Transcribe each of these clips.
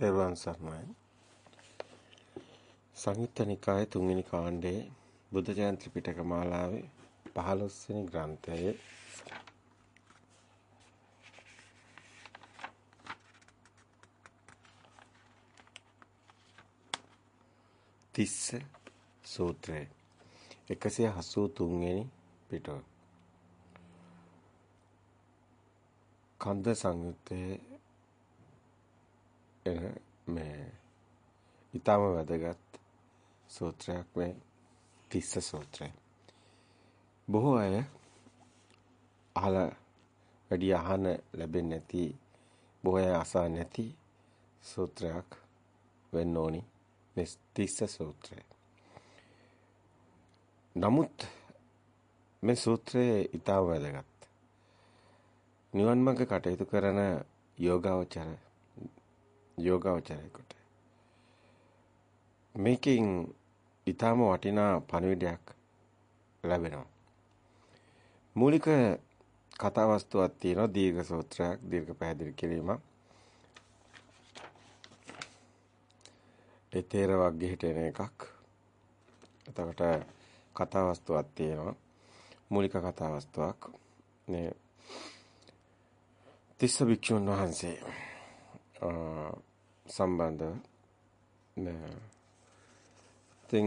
තෙරුවන් සරණයි. සංයුත්ත නිකායේ තුන්වෙනි කාණ්ඩයේ බුද්ධ ජයන්ති පිටක මාලාවේ 15 වෙනි ග්‍රන්ථයේ තිස්ස සූත්‍රය 183 වෙනි පිටක කන්ද සංයුත්තේ එන මේ ඊටම වැදගත් සූත්‍රයක් මේ තිස්ස සූත්‍රය. බොහෝ අය අහලා වැඩි අහන ලැබෙන්නේ නැති බොහෝ අය අසා නැති සූත්‍රයක් වෙන්න ඕනි මේ තිස්ස සූත්‍රය. නමුත් මේ සූත්‍රය ඊටම වැදගත්. නිවන් මාර්ග කටයුතු කරන යෝගාවචර යෝගාවචරයකට. මේකෙන් ඊටම වටිනා පණිවිඩයක් ලැබෙනවා. මූලික කතා වස්තුවක් තියෙනවා දීර්ඝ සූත්‍රයක් දීර්ඝ පැහැදිලි කිරීමක්. ඒ තේර වර්ගයට එන එකක්. එතකොට කතා වස්තුවක් තියෙනවා. මූලික කතා වස්තුවක්. මේ තිස්ස භික්ෂුන් වහන්සේ සම්බන්ධව ඉතින්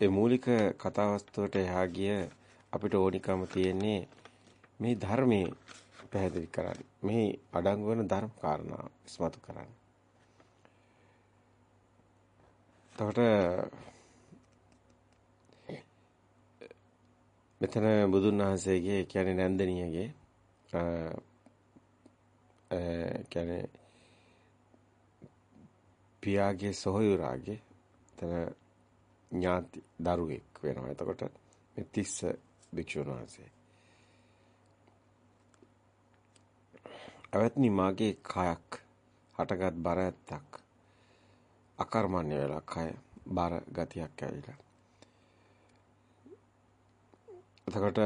ඒ මූලික කතාවස්තුවට එහා ගිය අපිට ඕනිකම තියෙන්නේ මේ ධර්මයේ පැහැදිලි කරන්න. මේ අඩංගු වෙන ධර්ම කාරණා ඉස්මතු කරන්න. එතකොට මෙතන බුදුන් වහන්සේගේ කියන්නේ නන්දනියගේ ඒ කියන්නේ පියාගේ සොහොයුරාගේ එතන ඥාති දරුවෙක් වෙනවා. එතකොට මේ තිස්ස භික්ෂුන් වහන්සේ. අවත්නි මාගේ කයක් හටගත් බර ඇත්තක් අකර්මණ්‍ය වෙලා කය බර ගතියක් ඇවිලා. එතකොට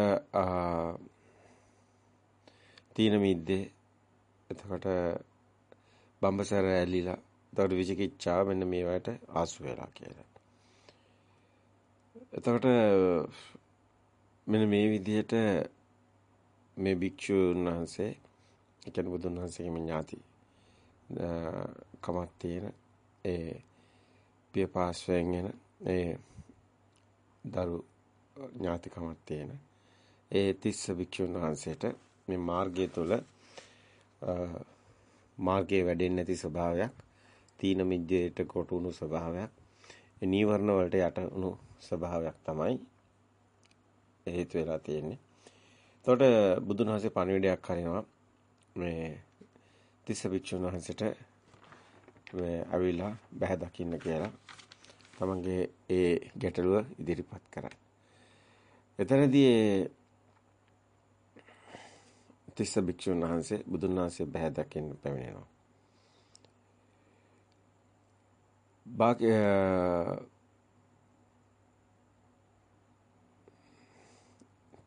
තීන මිද්දේ එතකොට බම්බසර ඇලිලා එතකොට විචිකිච්ඡාව මෙන්න මේවට ආසු වෙලා කියලා. එතකොට මෙන්න මේ විදිහට මේ භික්ෂුන් වහන්සේ ඒ කියන්නේ බුදුන් වහන්සේගේම ඥාති කමක් තියෙන ඒ පියපාස්වයෙන් එන ඒ දරු ඥාතිකමක් තියෙන ඒ තිස්ස භික්ෂුන් වහන්සේට මේ මාර්ගය තුළ මාර්ගයේ වැඩෙන්නේ නැති ස්වභාවයක් තීන මිද්දේට කොටුණු ස්වභාවයක් නීවරණ වලට යටුණු ස්වභාවයක් තමයි හේතු වෙලා තියෙන්නේ. එතකොට බුදුන් වහන්සේ පණිවිඩයක් හරිනවා මේ තිස්ස භික්ෂුන් වහන්සේට මේ අවිලා බහැ දකින්න කියලා තමන්ගේ ඒ ගැටලුව ඉදිරිපත් කරා. එතනදී තිස්ස භික්ෂුන් වහන්සේ බුදුන් වහන්සේ බහැ දකින්න පැමිණෙනවා. බාක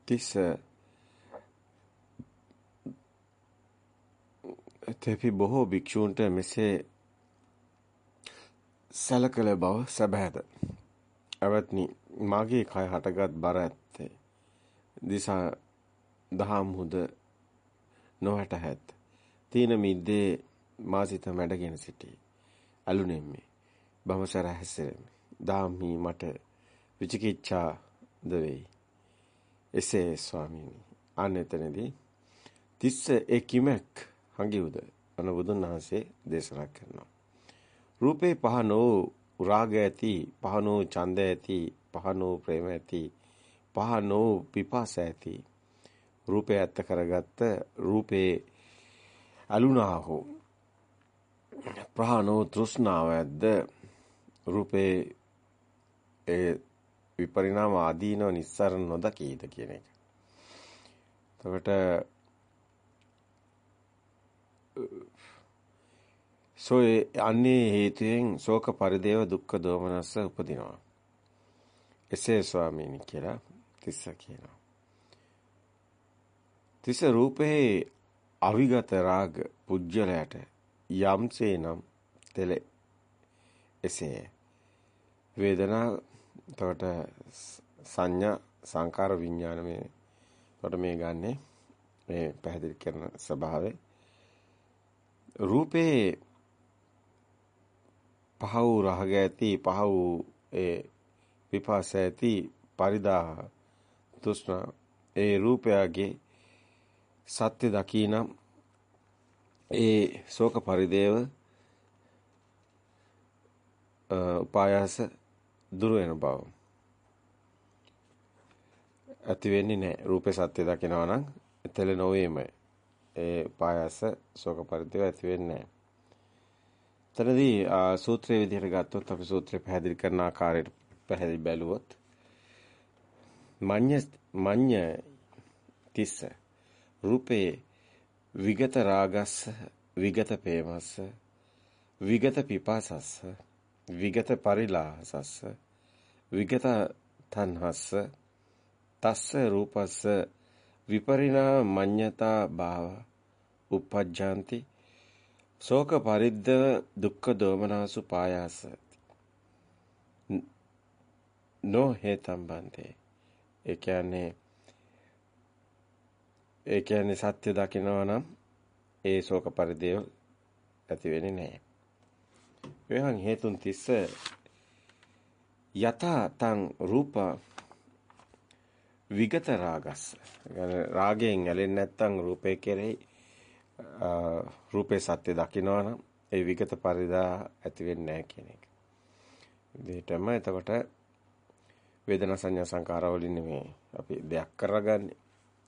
තිස්ස තෙපි බොහෝ භික්ෂූන්ට මෙසේ සලකල බව සැබෑද? අවත්නි මාගේ කය හටගත් බර ඇත්තේ. දිසා දහම් හුද නොහැට හැත් තීන මිද්දේ මාසිත මැඩගෙන සිටී. අලුනෙම්මේ බමසර හැසිරෙමි. දාම්හි මට විචිකිච්ඡා ද වෙයි. එසේ ස්වාමීනි. අන්න එතනදී තිස්ස ඒ කිමක් හංගිවුද අන බුදුන් වහන්සේ දේශනා කරනවා. රූපේ පහනෝ රාග ඇති, පහනෝ ඡන්ද ඇති, පහනෝ ප්‍රේම ඇති, පහනෝ පිපාස ඇති. රූපේ ඇත්ත කරගත්ත රූපේ අලුනා හෝ ප්‍රහානෝ තෘෂ්ණාව ඇද්ද රූපේ ඒ විපරිණාම ආදීනව නිස්සරණ නොදකීද කියන එක. එතකොට සෝ අන්නේ හේතුයෙන් ශෝක පරිදේව දුක්ඛ දෝමනස්ස උපදිනවා. එසේ ස්වාමීනි කියලා තිස්ස කියනවා. තිස්ස රූපේ අවිගත රාග පුජ්‍යලයට යම්සේ නම් තෙලේ එසේ වේදනා එතකොට සංඥා සංකාර විඥාන මේ එතකොට මේ ගන්නෙ මේ පැහැදිලි කරන ස්වභාවය. රූපේ පහ වූ රහග ඇති පහ වූ ඒ විපාස ඇති පරිදාහ තෘෂ්ණා ඒ රූපයගේ සත්‍ය දකීනම් ඒ ශෝක පරිදේව උපායාස දුර වෙන බව. ඇති වෙන්නේ නැහැ රූපේ සත්‍ය දකිනවා නම් එතල නොවේමයි. ඒ උපායාස ශෝක පරිදේව ඇති වෙන්නේ නැහැ එතනදී සූත්‍රයේ විදිහට ගත්තොත් අපි සූත්‍රය පැහැදිලි කරන ආකාරයට පැහැදිලි බැලුවොත් මඤ්ඤ මඤ්ඤ තිස්ස රූපේ විගත රාගස්ස විගත ප්‍රේමස්ස විගත පිපාසස්ස විගත පරිලාහසස්ස විගත තණ්හස්ස තස්ස රූපස්ස විපරිණා මඤ්ඤතා භාව uppajjanti ශෝක පරිද්දව දුක්ඛ දෝමනසු පායාස නෝ හේතම් බන්තේ ඒ කියන්නේ ඒ කියන්නේ සත්‍ය දකිනවා නම් ඒ ශෝක පරිදේව ඇති වෙන්නේ නැහැ. එහන් හේතුන් තිස්ස යත තං රූප විගත රාගස්ස. රාගයෙන් ඇලෙන්නේ නැත්නම් රූපේ කෙරෙහි රූපේ සත්‍ය දකිනවා නම් ඒ විගත පරිදා ඇති වෙන්නේ නැහැ කියන එක. විදිහටම එතකොට වේදනා සංඥා සංකාර වලින් නෙමෙයි අපි දෙයක් කරගන්නේ.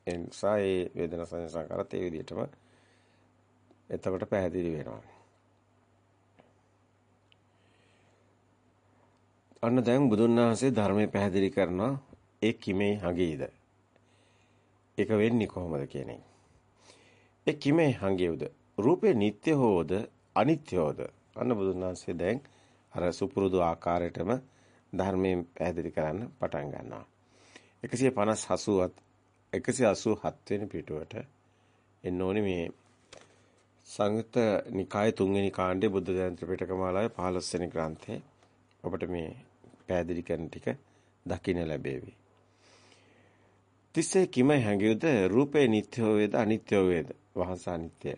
ඒ නිසා ඒ වේදනා සංඥා සංකාරත් ඒ විදිහටම එතකොට පැහැදිලි වෙනවා. අන්න දැන් බුදුන් වහන්සේ ධර්මයේ පැහැදිලි කරනවා ඒ කිමේ හගේද? ඒක වෙන්නේ කොහොමද කියන එක. ඒ කිමේ හංගේවද? රූපේ නিত্য හෝද අනිත්‍ය හෝද? අන්න බුදුන් වහන්සේ දැන් අර සුපුරුදු ආකාරයටම ධර්මයෙන් පැහැදිලි කරන්න පටන් ගන්නවා. 150 187 වෙනි පිටුවට එන්න ඕනේ මේ සංයුත්ත නිකායේ තුන්වෙනි කාණ්ඩයේ බුද්ධ ජයන්ති පිටක මාලාවේ 15 වෙනි ග්‍රන්ථයේ ඔබට මේ පැහැදිලි කරන ටික දකින්න ලැබේවි. තිස්සේ කිම හැඟෙව්ද රූපේ නිට්ඨය වේද අනිත්‍ය වේද වහස අනිත්‍යයි.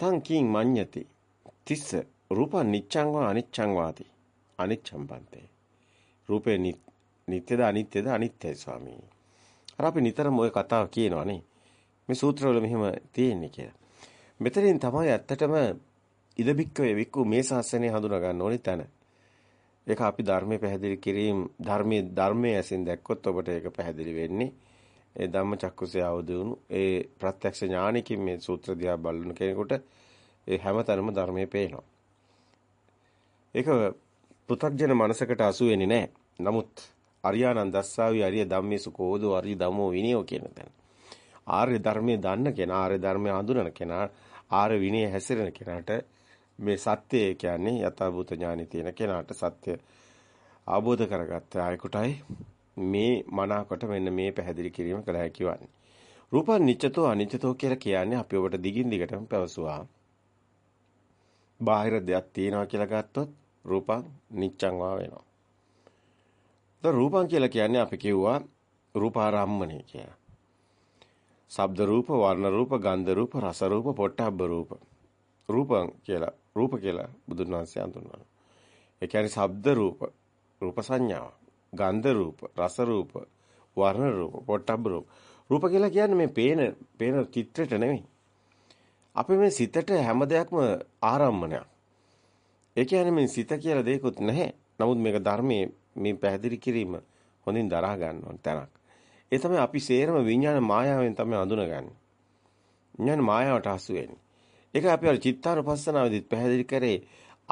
තං කිං මඤ්ඤති තිස්ස රූප නිච්ඡං වා අනිච්ඡං වාති අනිච්ඡම් බන්තේ. රූපේ නිට්ටයද අනිත්‍යද අනිත්‍යයි ස්වාමී. අර අපි නිතරම ওই කතාව කියනවානේ. මේ සූත්‍රවල මෙහෙම තියෙන්නේ කියලා. මෙතනින් තමයි ඇත්තටම ඉදබික්කවේ වික්කු මේ ශාසනය හඳුනා ගන්න ඕනේ තැන. ඒක අපි ධර්මයේ පැහැදිලි කිරීම ධර්මයේ ධර්මයේ ඇසින් දැක්කොත් ඔබට ඒක පැහැදිලි වෙන්නේ. ඒ ධම්මචක්කුසේ අවදුණු ඒ ප්‍රත්‍යක්ෂ ඥානිකින් මේ සූත්‍ර දිහා බලන කෙනෙකුට ඒ හැමතැනම ධර්මයේ පේනවා. ඒක පෘථග්ජන මනසකට අසු වෙන්නේ නැහැ. නමුත් අරියානන් දස්සාවි අරිය ධම්මේසු කෝදෝ අරිය ධම්මෝ විනයෝ කියන තැන. ආර්ය ධර්මයේ දන්න කෙනා ආර්ය ධර්මයේ හඳුනන කෙනා ආර්ය විනය හැසිරෙන කෙනාට මේ සත්‍යය කියන්නේ යථාභූත ඥානෙ තියෙන කෙනාට සත්‍ය අවබෝධ කරගත්ත අයෙකුටයි මේ මනාකොට මෙන්න මේ පැහැදිලි කිරීම කළ හැකි වන්නේ. රූපං නිච්චතෝ අනිච්චතෝ කියලා කියන්නේ අපි ඔබට දිගින් දිගටම පැවසුවා. බාහිර දෙයක් තියෙනවා කියලා ගත්තොත් රූපං නිච්චං වා වෙනවා. දැන් රූපං කියලා කියන්නේ අපි කිව්වා රූපාරම්මණය කියලා. ශබ්ද රූප, වර්ණ රූප, ගන්ධ රූප, රස රූප, පොට්ටබ්බ රූප. රූපං කියලා රූප කියලා බුදුන් වහන්සේ හඳුන්වනවා. ඒ කියන්නේ ශබ්ද රූප, රූප සංඥාව, ගන්ධ රූප, රස රූප, වර්ණ රූප, පොට්ටබ්බ රූප. රූප කියලා කියන්නේ මේ පේන පේන චිත්‍රෙට නෙමෙයි. අපේ මේ සිතට හැම දෙයක්ම ආරම්මණයක්. ඒ කියන්නේ මේ සිත කියලා දෙයක්වත් නැහැ. නමුත් මේක ධර්මයේ මේ පැහැදිලි කිරීම හොඳින් දරා ගන්න ඕන තැනක්. ඒ තමයි අපි සේරම විඥාන මායාවෙන් තමයි අඳුනගන්නේ. විඥාන මායාවට හසු වෙන්නේ. ඒක අපි අර චිත්තානුපස්සනාවේදීත් පැහැදිලි කරේ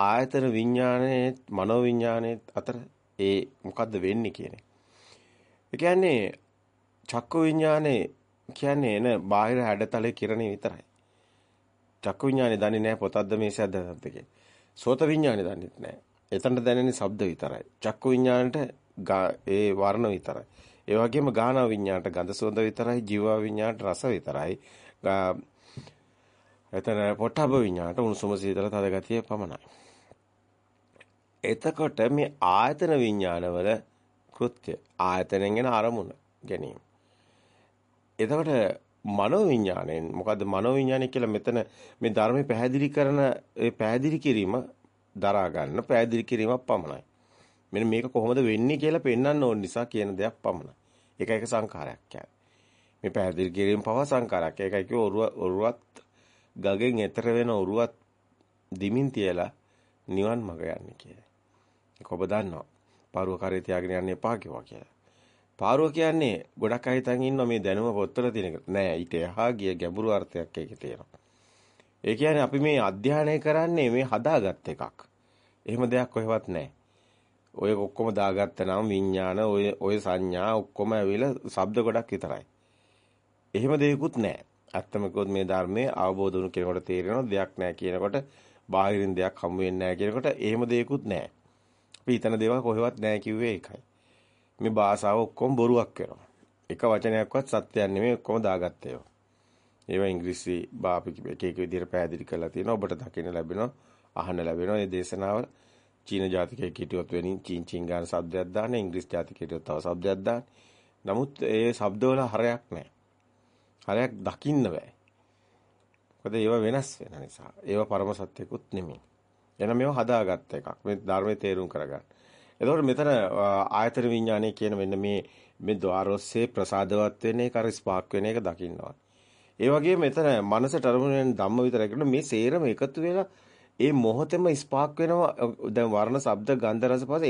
ආයතන විඥානයේ මනෝ විඥානයේ අතර ඒ මොකද්ද වෙන්නේ කියන ඒ කියන්නේ චක්කු විඥානේ කියන්නේ එන බාහිර හැඩතලේ කිරණේ විතරයි. චක්කු විඥානේ දන්නේ නැහැ පොතක්ද මේසයක්ද නැද්ද සෝත විඥානේ දන්නේ නැහැ. එතනට දැනෙන්නේ ශබ්ද විතරයි. චක්කු විඥානට ඒ වර්ණ විතරයි. ඒ වගේම ගාහන විඤ්ඤාණයට ගඳ සුවඳ විතරයි, ජීව විඤ්ඤාණයට රස විතරයි. එතන පොට්ටබ විඤ්ඤාණයට උණුසුම සීතල තද ගතිය පමණයි. එතකොට මේ ආයතන විඤ්ඤාණවල කෘත්‍ය ආයතනෙන් එන අරමුණ ගැනීම. එතකොට මනෝ විඤ්ඤාණයෙන් මොකද්ද මනෝ විඤ්ඤාණය කියලා මෙතන මේ ධර්මයේ පැහැදිලි කරන ඒ පැහැදිලි කිරීම දරා ගන්න පැහැදිලි කිරීමක් පමණයි. මෙන්න මේක කොහොමද වෙන්නේ කියලා පෙන්වන්න ඕන නිසා කියන දෙයක් පමණයි. ඒක එක සංඛාරයක් කියන්නේ. මේ පැහැදිලි කිරීම පවා සංඛාරයක්. ඒකයි කිව්ව ඔරුවත් ගගෙන් එතර වෙන ඔරුවත් දිමින් තියලා නිවන් මඟ යන්නේ කියලා. ඒක ඔබ දන්නවා. පාරුව කරේ තියාගෙන යන්න එපා කිව්වා කියලා. පාරුව කියන්නේ ගොඩක් අය හිතන් ඉන්නවා මේ දැනුම පොත්වල තියෙන එක. නෑ ඊට එහා ගිය ගැඹුරු අර්ථයක් ඒකේ තියෙනවා. ඒ කියන්නේ අපි මේ අධ්‍යයනය කරන්නේ මේ හදාගත් එකක්. එහෙම දෙයක් කොහෙවත් නැහැ. ඔය ඔක්කොම දාගත්ත නම් විඥාන ඔය ඔය සංඥා ඔක්කොම ඇවිල්ලා ශබ්ද ගොඩක් විතරයි. එහෙම දෙයක්වත් නැහැ. ඇත්තම කිව්වොත් මේ ධර්මයේ අවබෝධ වුණු කෙනෙකුට තේරෙනවා දෙයක් නැහැ කියනකොට බාහිරින් දෙයක් හමු වෙන්නේ නැහැ කියනකොට එහෙම දෙයක්වත් නැහැ. අපි හිතන දේවල් කොහෙවත් නැහැ කිව්වේ ඒකයි. මේ භාෂාව ඔක්කොම බොරුවක් වෙනවා. එක වචනයක්වත් සත්‍යයක් නෙමෙයි ඔක්කොම දාගත්ත ඒවා. ඒවා ඉංග්‍රීසි බාපි එක එක විදිහට පැහැදිලි කරලා තියෙනවා. ඔබට දකින්න ලැබෙනවා, අහන්න ලැබෙනවා. මේ දේශනාවල චීන ජාතිකයෙක් හිටියොත් වෙනින් චීන් චින් ගන්න શબ્දයක් දාන්න, ඉංග්‍රීසි ජාතිකයෙක් හිටියොත් තව શબ્දයක් දාන්න. නමුත් ඒ શબ્දවල හරයක් නැහැ. හරයක් දකින්න බෑ. මොකද ඒවා වෙනස් වෙන නිසා. ඒවා පරම සත්‍යකුත් නෙමෙයි. එහෙනම් මේවා හදාගත්ත එකක්. මේ ධර්මයේ තේරුම් කරගන්න. එතකොට මෙතන ආයතන විඥානය කියන මෙන්න මේ මේ ద్వාරොස්සේ ප්‍රසාදවත් වෙන එක අර ස්පාක් වෙන එක දකින්නවා. ඒ වගේම මෙතන මනසට අරමුණෙන් ධම්ම විතරයි කරන මේ සේරම එකතු වෙලා ඒ මොහොතෙම ස්පාක් වෙනවා. දැන් වර්ණ, ශබ්ද, ගන්ධ, රස, පහස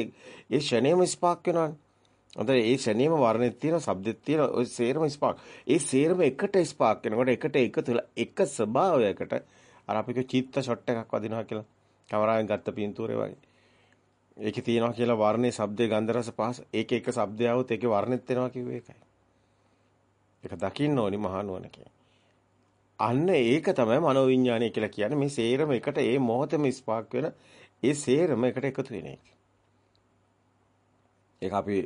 ඒ ෂණේම ස්පාක් වෙනවානේ. අතන ඒ ශනේම වර්ණෙත් තියෙන, ශබ්දෙත් තියෙන, ওই සේරම ස්පාක්. ඒ සේරම එකට ස්පාක් වෙනකොට එකට එකතු වෙලා එක ස්වභාවයකට අර අපි චිත්ත ෂොට් එකක් වදිනවා කියලා කැමරාවෙන් ගත්ත පින්තූරේ වගේ. ඒකේ තියෙනවා කියලා වර්ණේ, ශබ්දේ, ගන්ධ රස පහස ඒක එක ශබ්දය આવුත් ඒකේ වර්ණෙත් වෙනවා කිව්වේ ඒකයි. ඒක දකින්න ඕනි මහානුවණකේ. අන්න ඒක තමයි මනෝවිඤ්ඤාණය කියලා කියන්නේ මේ සේරම එකට ඒ මොහොතේම ස්පාක් වෙන ඒ සේරම එකට එකතු වෙන එක. ඒක අපි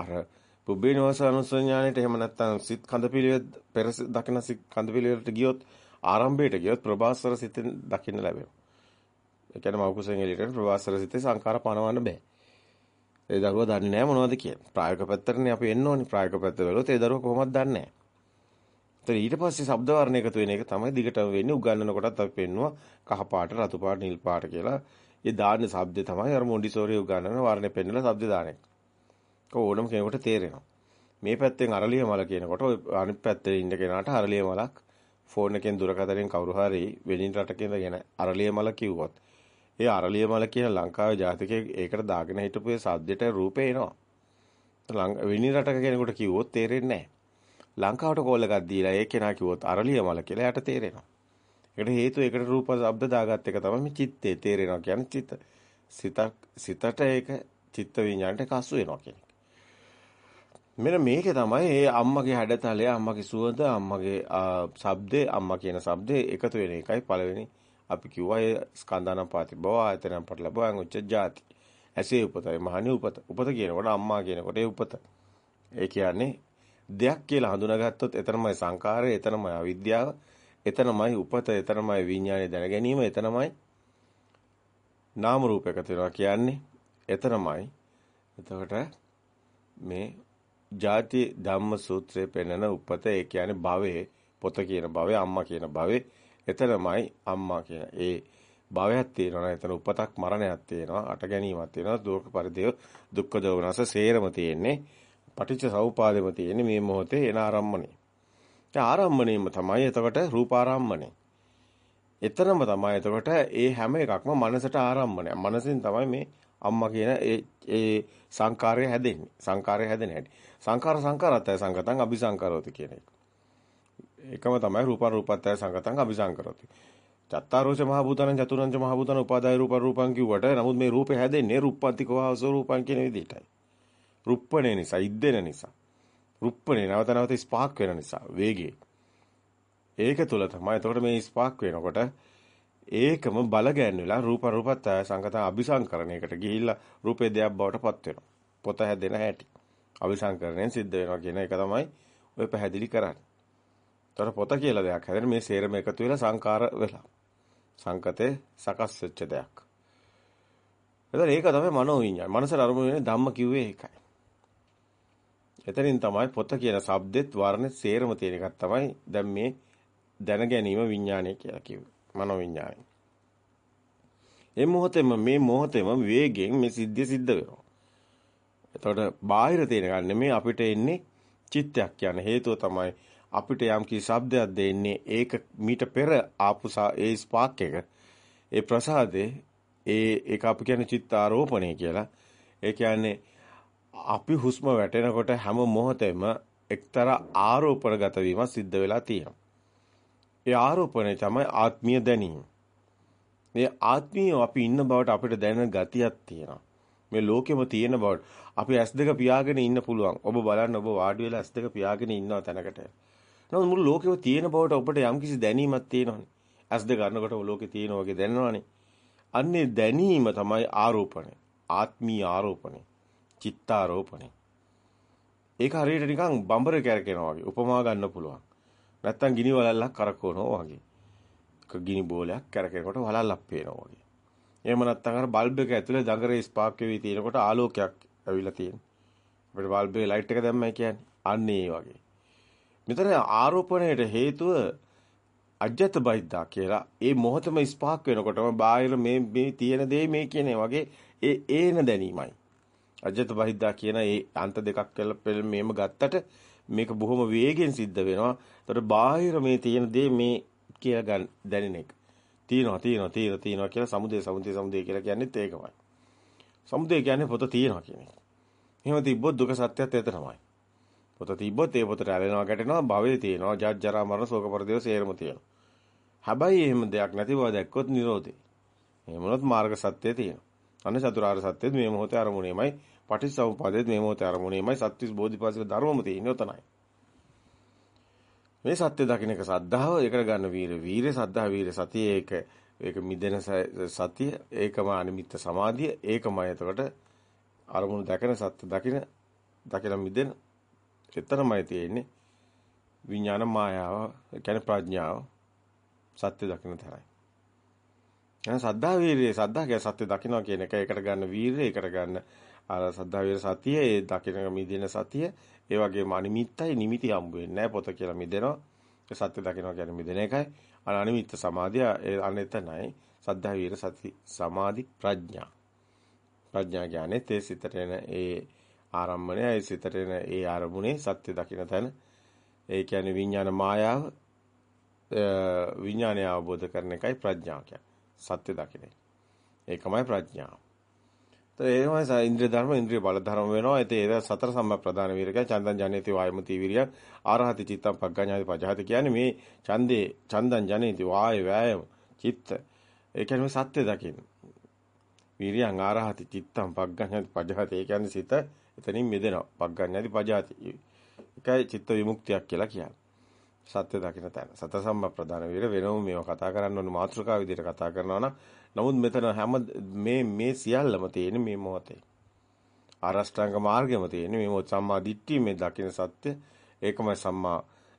අර පුබ්බේනවාස අනුසඥානෙට එහෙම නැත්නම් සිත් කඳපිලිය පෙර දකින සිත් කඳපිලියට ගියොත් ආරම්භයට ගියොත් ප්‍රභාස්වර සිතෙන් දකින්න ලැබෙනවා. ඒ කියන්නේ මෞකුසෙන් එළියට ප්‍රභාස්වර සිතේ සංකාර පනවන්න බෑ. ඒ දරුවා දන්නේ නැහැ මොනවද කියන්නේ. ප්‍රායෝගික පැත්තටනේ අපි එන්න ඕනේ. ප්‍රායෝගික පැත්ත වලත් ඒ දරුවා කොහොමද දන්නේ නැහැ. ඒතර ඊට පස්සේ ශබ්ද වර්ණ එකතු වෙන එක තමයි දිගටම වෙන්නේ. උගන්වන කොටත් අපි පෙන්නවා කහ පාට, රතු පාට, නිල් පාට කියලා. ඒ දාන්න ශබ්දේ තමයි අර මොන්ඩිසෝරි උගන්වන වර්ණේ පෙන්නලා ශබ්ද දාන එක. ඕනම කෙනෙකුට තේරෙනවා. මේ පැත්තෙන් අරලිය මල කියනකොට අනිත් පැත්තේ ඉන්න කෙනාට අරලිය මලක් ෆෝන් එකෙන් දුරකථනයෙන් කවුරු හරි වෙනින් රටක ඉඳගෙන අරලිය මල කිව්වොත් ඒ අරලිය මල කියන ලංකාවේ ජාතිකයේ ඒකට දාගෙන හිටපු ඒ සද්දෙට රූපේ එනවා. වෙනින් රටක කෙනෙකුට කිව්වොත් තේරෙන්නේ නැහැ. ලංකාවට කෝල් එකක් දීලා ඒ කෙනා කිව්වොත් අරලිය මල කියලා එයාට තේරෙනවා. ඒකට හේතුව ඒකට රූප ශබ්ද දාගත් එක තමයි මේ චිත්තේ තේරෙනවා කියන්නේ චිත්ත. සිතක් සිතට ඒක චිත්ත විඤ්ඤාණයට කසු වෙනවා කියන්නේ. මෙන්න මේකේ තමයි ඒ අම්මගේ හැඩතලය අම්මගේ සුවඳ අම්මගේ ශබ්දේ අම්මා කියන ශබ්දේ එකතු වෙන එකයි පළවෙනි. අපි කිව්වා ඒ ස්කන්ධානම් පාති බව ආයතනම් පටල බව උච්ච ಜಾති ඇසේ උපතයි මහණි උපත. උපත කියනකොට අම්මා කියනකොට ඒ උපත. ඒ කියන්නේ දෙයක් කියලා හඳුනාගත්තොත් එතනමයි සංකාරය එතනමයි අවිද්‍යාව එතනමයි උපත එතනමයි විඥානය දැන ගැනීම එතනමයි නාම රූප එකතු වෙනවා කියන්නේ එතනමයි. එතකොට මේ ජාති ධම්ම සූත්‍රයේ පෙන්වන උපත ඒ කියන්නේ භවයේ පොත කියන භවයේ අම්මා කියන භවයේ එතනමයි අම්මා කියන ඒ භවයක් තියෙනවා එතන උපතක් මරණයක් තියෙනවා අට ගැනීමක් තියෙනවා දුක පරිදේව දුක්ඛ දෝමනස සේරම තියෙන්නේ පටිච්ච සෞපාදෙම තියෙන්නේ මේ මොහොතේ එන ආරම්මණය. ඒ ආරම්මණයම තමයි එතකොට රූපාරම්මණය. එතරම්ම තමයි එතකොට ඒ හැම එකක්ම මනසට ආරම්මණය. මනසෙන් තමයි මේ අම්මා කියන ඒ ඒ සංකාරය හැදෙන්නේ. සංකාරය හැදෙන හැටි. සංකාර සංකාරත්තය සංගතං අபிසංකරෝති කියන එක. එකම තමයි රූප රූපත්තය සංගතං අபிසංකරෝති. චත්තාරෝච මහ භූතං චතුරංච මහ භූතං උපාදාය රූප රූපං කිව්වට නමුත් මේ රූපේ හැදෙන්නේ රුප්පත්තිකව ස්වරූපං කියන විදිහටයි. රුප්පණේ නිසා ඉද්දෙන නිසා. රුප්පණේ නැවත නැවත ස්පාක් වෙන නිසා වේගයේ. ඒක තුල තමයි එතකොට මේ ස්පාක් වෙනකොට ඒකම බල ගැන්විලා රූප රූපත් සංගත අபிසංකරණයකට ගිහිල්ලා රූපේ දෙයක් බවට පත් වෙනවා. පොත හැදෙන හැටි. අபிසංකරණයෙන් සිද්ධ වෙනවා කියන එක තමයි ඔය පැහැදිලි කරන්නේ. තර පොත කියලා දෙයක් හැදෙන මේ සේරම එකතු වෙලා සංකාර වෙලා. සංකතේ සකස් වෙච්ච දෙයක්. එතන ඒක තමයි මනෝ විඤ්ඤාණය. මනසට අරමුණු වෙන්නේ ධම්ම කිව්වේ ඒකයි. එතනින් තමයි පොත කියන shabdෙත් වර්ණෙත් සේරම තියෙන එකක් තමයි දැන් මේ දැන ගැනීම විඥානය කියලා කිව්වේ. මනෝ විඥානය. මේ මොහොතේම මේ මොහොතේම වේගෙන් මේ සිද්ධිය සිද්ධ වෙනවා. එතකොට බාහිර තියෙන ගන්න නෙමෙයි අපිට එන්නේ චිත්තයක් කියන හේතුව තමයි අපිට යම් කි ශබ්දයක් දෙන්නේ ඒක මීට පෙර ආපු ඒ ස්පාක් එක ඒ ප්‍රසාදේ ඒ ඒක අපි කියන්නේ චිත්ත ආරෝපණය කියලා. ඒ කියන්නේ අපි හුස්ම වැටෙනකොට හැම මොහොතෙම එක්තරා ආරෝපණගත වීමක් සිද්ධ වෙලා තියෙනවා. ඒ ආරෝපණය තමයි ආත්මීය දැනීම. මේ ආත්මීය අපි ඉන්න බවට අපිට දැනෙන ගතියක් තියෙනවා. මේ ලෝකෙම තියෙන බවට අපි S2 පියාගෙන ඉන්න පුළුවන්. ඔබ බලන්න ඔබ වාඩි වෙලා S2 පියාගෙන ඉන්නවා තැනකට. නමුත් මුළු ලෝකෙම තියෙන බවට ඔබට යම්කිසි දැනීමක් තියෙනවනේ. S2 ගන්නකොට ලෝකේ තියෙන වගේ දැනනවනේ. අන්නේ දැනීම තමයි ආරෝපණය. ආත්මීය ආරෝපණය. චිත්තාරෝපණය. ඒක හරියට නිකන් බම්බර කැරකෙනවා වගේ උපමා ගන්න පුළුවන්. නැත්තම් ගිනි වලල්ලක් කරකවනවා වගේ. ගිනි බෝලයක් කැරකෙනකොට වලල්ලක් පේනවා වගේ. එහෙම නැත්නම් අර බල්බ් එක ඇතුලේ දඟරේ ස්පාර්ක් වෙවි තියෙනකොට ආලෝකයක් ඇවිල්ලා තියෙනවා. අපිට බල්බ් එකේ ලයිට් එක දැම්මයි කියන්නේ. අන්න ඒ වගේ. මෙතන ආරෝපණයට හේතුව අජ්‍යත බයිද්දා කියලා ඒ මොහොතම ස්පාර්ක් වෙනකොටම බාහිර මේ මේ තියෙන දේ මේ කියන වගේ ඒ ඒන දැනීමයි. අජ්‍යත බහිද්දා කියන ඒ අන්ත දෙකක් කියලා මේම ගත්තට මේක බොහොම වේගෙන් සිද්ධ වෙනවා. ඒතර බාහිර මේ තියෙන දේ මේ කියලා ගන්න දැනෙන එක. තියෙනවා තියෙනවා තියෙනවා තියෙනවා කියලා සමුදේ සමුදේ සමුදේ කියලා කියන්නේත් ඒකමයි. සමුදේ කියන්නේ පොත තියෙනවා කියන එක. එහෙම තිබ්බොත් දුක සත්‍යයත් එතනමයි. පොත තිබ්බොත් ඒ පොතට ඇලෙනවා ගැටෙනවා භවයේ තියෙනවා ජාත් ජරා මරණ ශෝක පරිදේව සේරම තියෙනවා. හැබැයි එහෙම දෙයක් නැති බව දැක්කොත් නිරෝධේ. එහෙමනොත් මාර්ග සත්‍යය තියෙනවා. අන්න චතුරාර්ය සත්‍යෙත් මේ මොහොතේ අරමුණේමයි පටිච්චසමුප්පාදෙත් මේ මොහොතේ අරමුණේමයි සත්‍විස් බෝධිපාසික ධර්මම තියෙන්නේ උතනයි. මේ සත්‍ය දකින්න එක සද්ධාව, ඒකට ගන්න වීර, වීරය සද්ධා වීර සතිය ඒක ඒක මිදෙන සතිය, ඒකම අනිමිත්ත සමාධිය, ඒකමයි එතකොට අරමුණු දැකන සත්‍ය දකින දකින මිදෙන එතරම්මයි තියෙන්නේ විඥාන මායාව, ඒ කියන්නේ ප්‍රඥාව සත්‍ය දකින තරයි. එහෙනම් සද්ධා වීරිය සද්ධා කියන සත්‍ය දකින්නවා කියන එක ඒකට ගන්න වීරිය ඒකට ගන්න අර සද්ධා වීර සතිය ඒ දකින්න මිදින සතිය ඒ වගේම අනිමිත්තයි නිමිති හම්බ වෙන්නේ නැහැ. පොත කියලා මිදෙනවා. ඒ සත්‍ය දකින්නවා කියන්නේ මිදෙන එකයි. අර අනිමිත්ත සමාධිය ඒ අනෙතනයි සද්ධා වීර සති සමාධි ප්‍රඥා. ප්‍රඥා ඥානෙත් ඒ සිතට එන ඒ ආරම්මණය ඒ සිතට එන ඒ ආරමුණේ සත්‍ය දකින්න තැන. ඒ කියන්නේ විඥාන මායාව විඥානය අවබෝධ කරන එකයි ප්‍රඥාව කියන්නේ. සත්‍ය දකින්නේ. ඒකමයි ප්‍රඥාව. ඒ එහෙමයි ඉන්ද්‍රිය ධර්ම ඉන්ද්‍රිය බල ධර්ම වෙනවා. ඒ ඒ සතර සම්ම ප්‍රධාන වීරකයි චන්දන් ජනේති වායමති වීරිය ආරහති චිත්තම් පග්ගඤ්ඤාති පජහති කියන්නේ මේ ඡන්දේ චන්දන් ජනේති වාය වෑයම චිත්ත. ඒ කියන්නේ සත්‍ය දකින්න. වීරියං ආරහති චිත්තම් පග්ගඤ්ඤාති පජහති. ඒ කියන්නේ සිත එතනින් මිදෙනවා. පග්ගඤ්ඤාති පජහති. ඒකයි චිත්ත විමුක්තියක් කියලා කියන්නේ. සත්‍ය දකින්න තැන. සත සම්ම ප්‍රදාන වීර වෙනම මේව කතා කරන්න ඕන මාතෘකාව විදිහට කතා කරනවා නම් නමුත් මෙතන හැම මේ මේ සියල්ලම තියෙන්නේ මේ මොහොතේ. ආරෂ්ඨාංග මාර්ගෙම තියෙන්නේ මේ මොහොත සම්මා දිට්ඨිය මේ දකින්න සත්‍ය. ඒකමයි සම්මා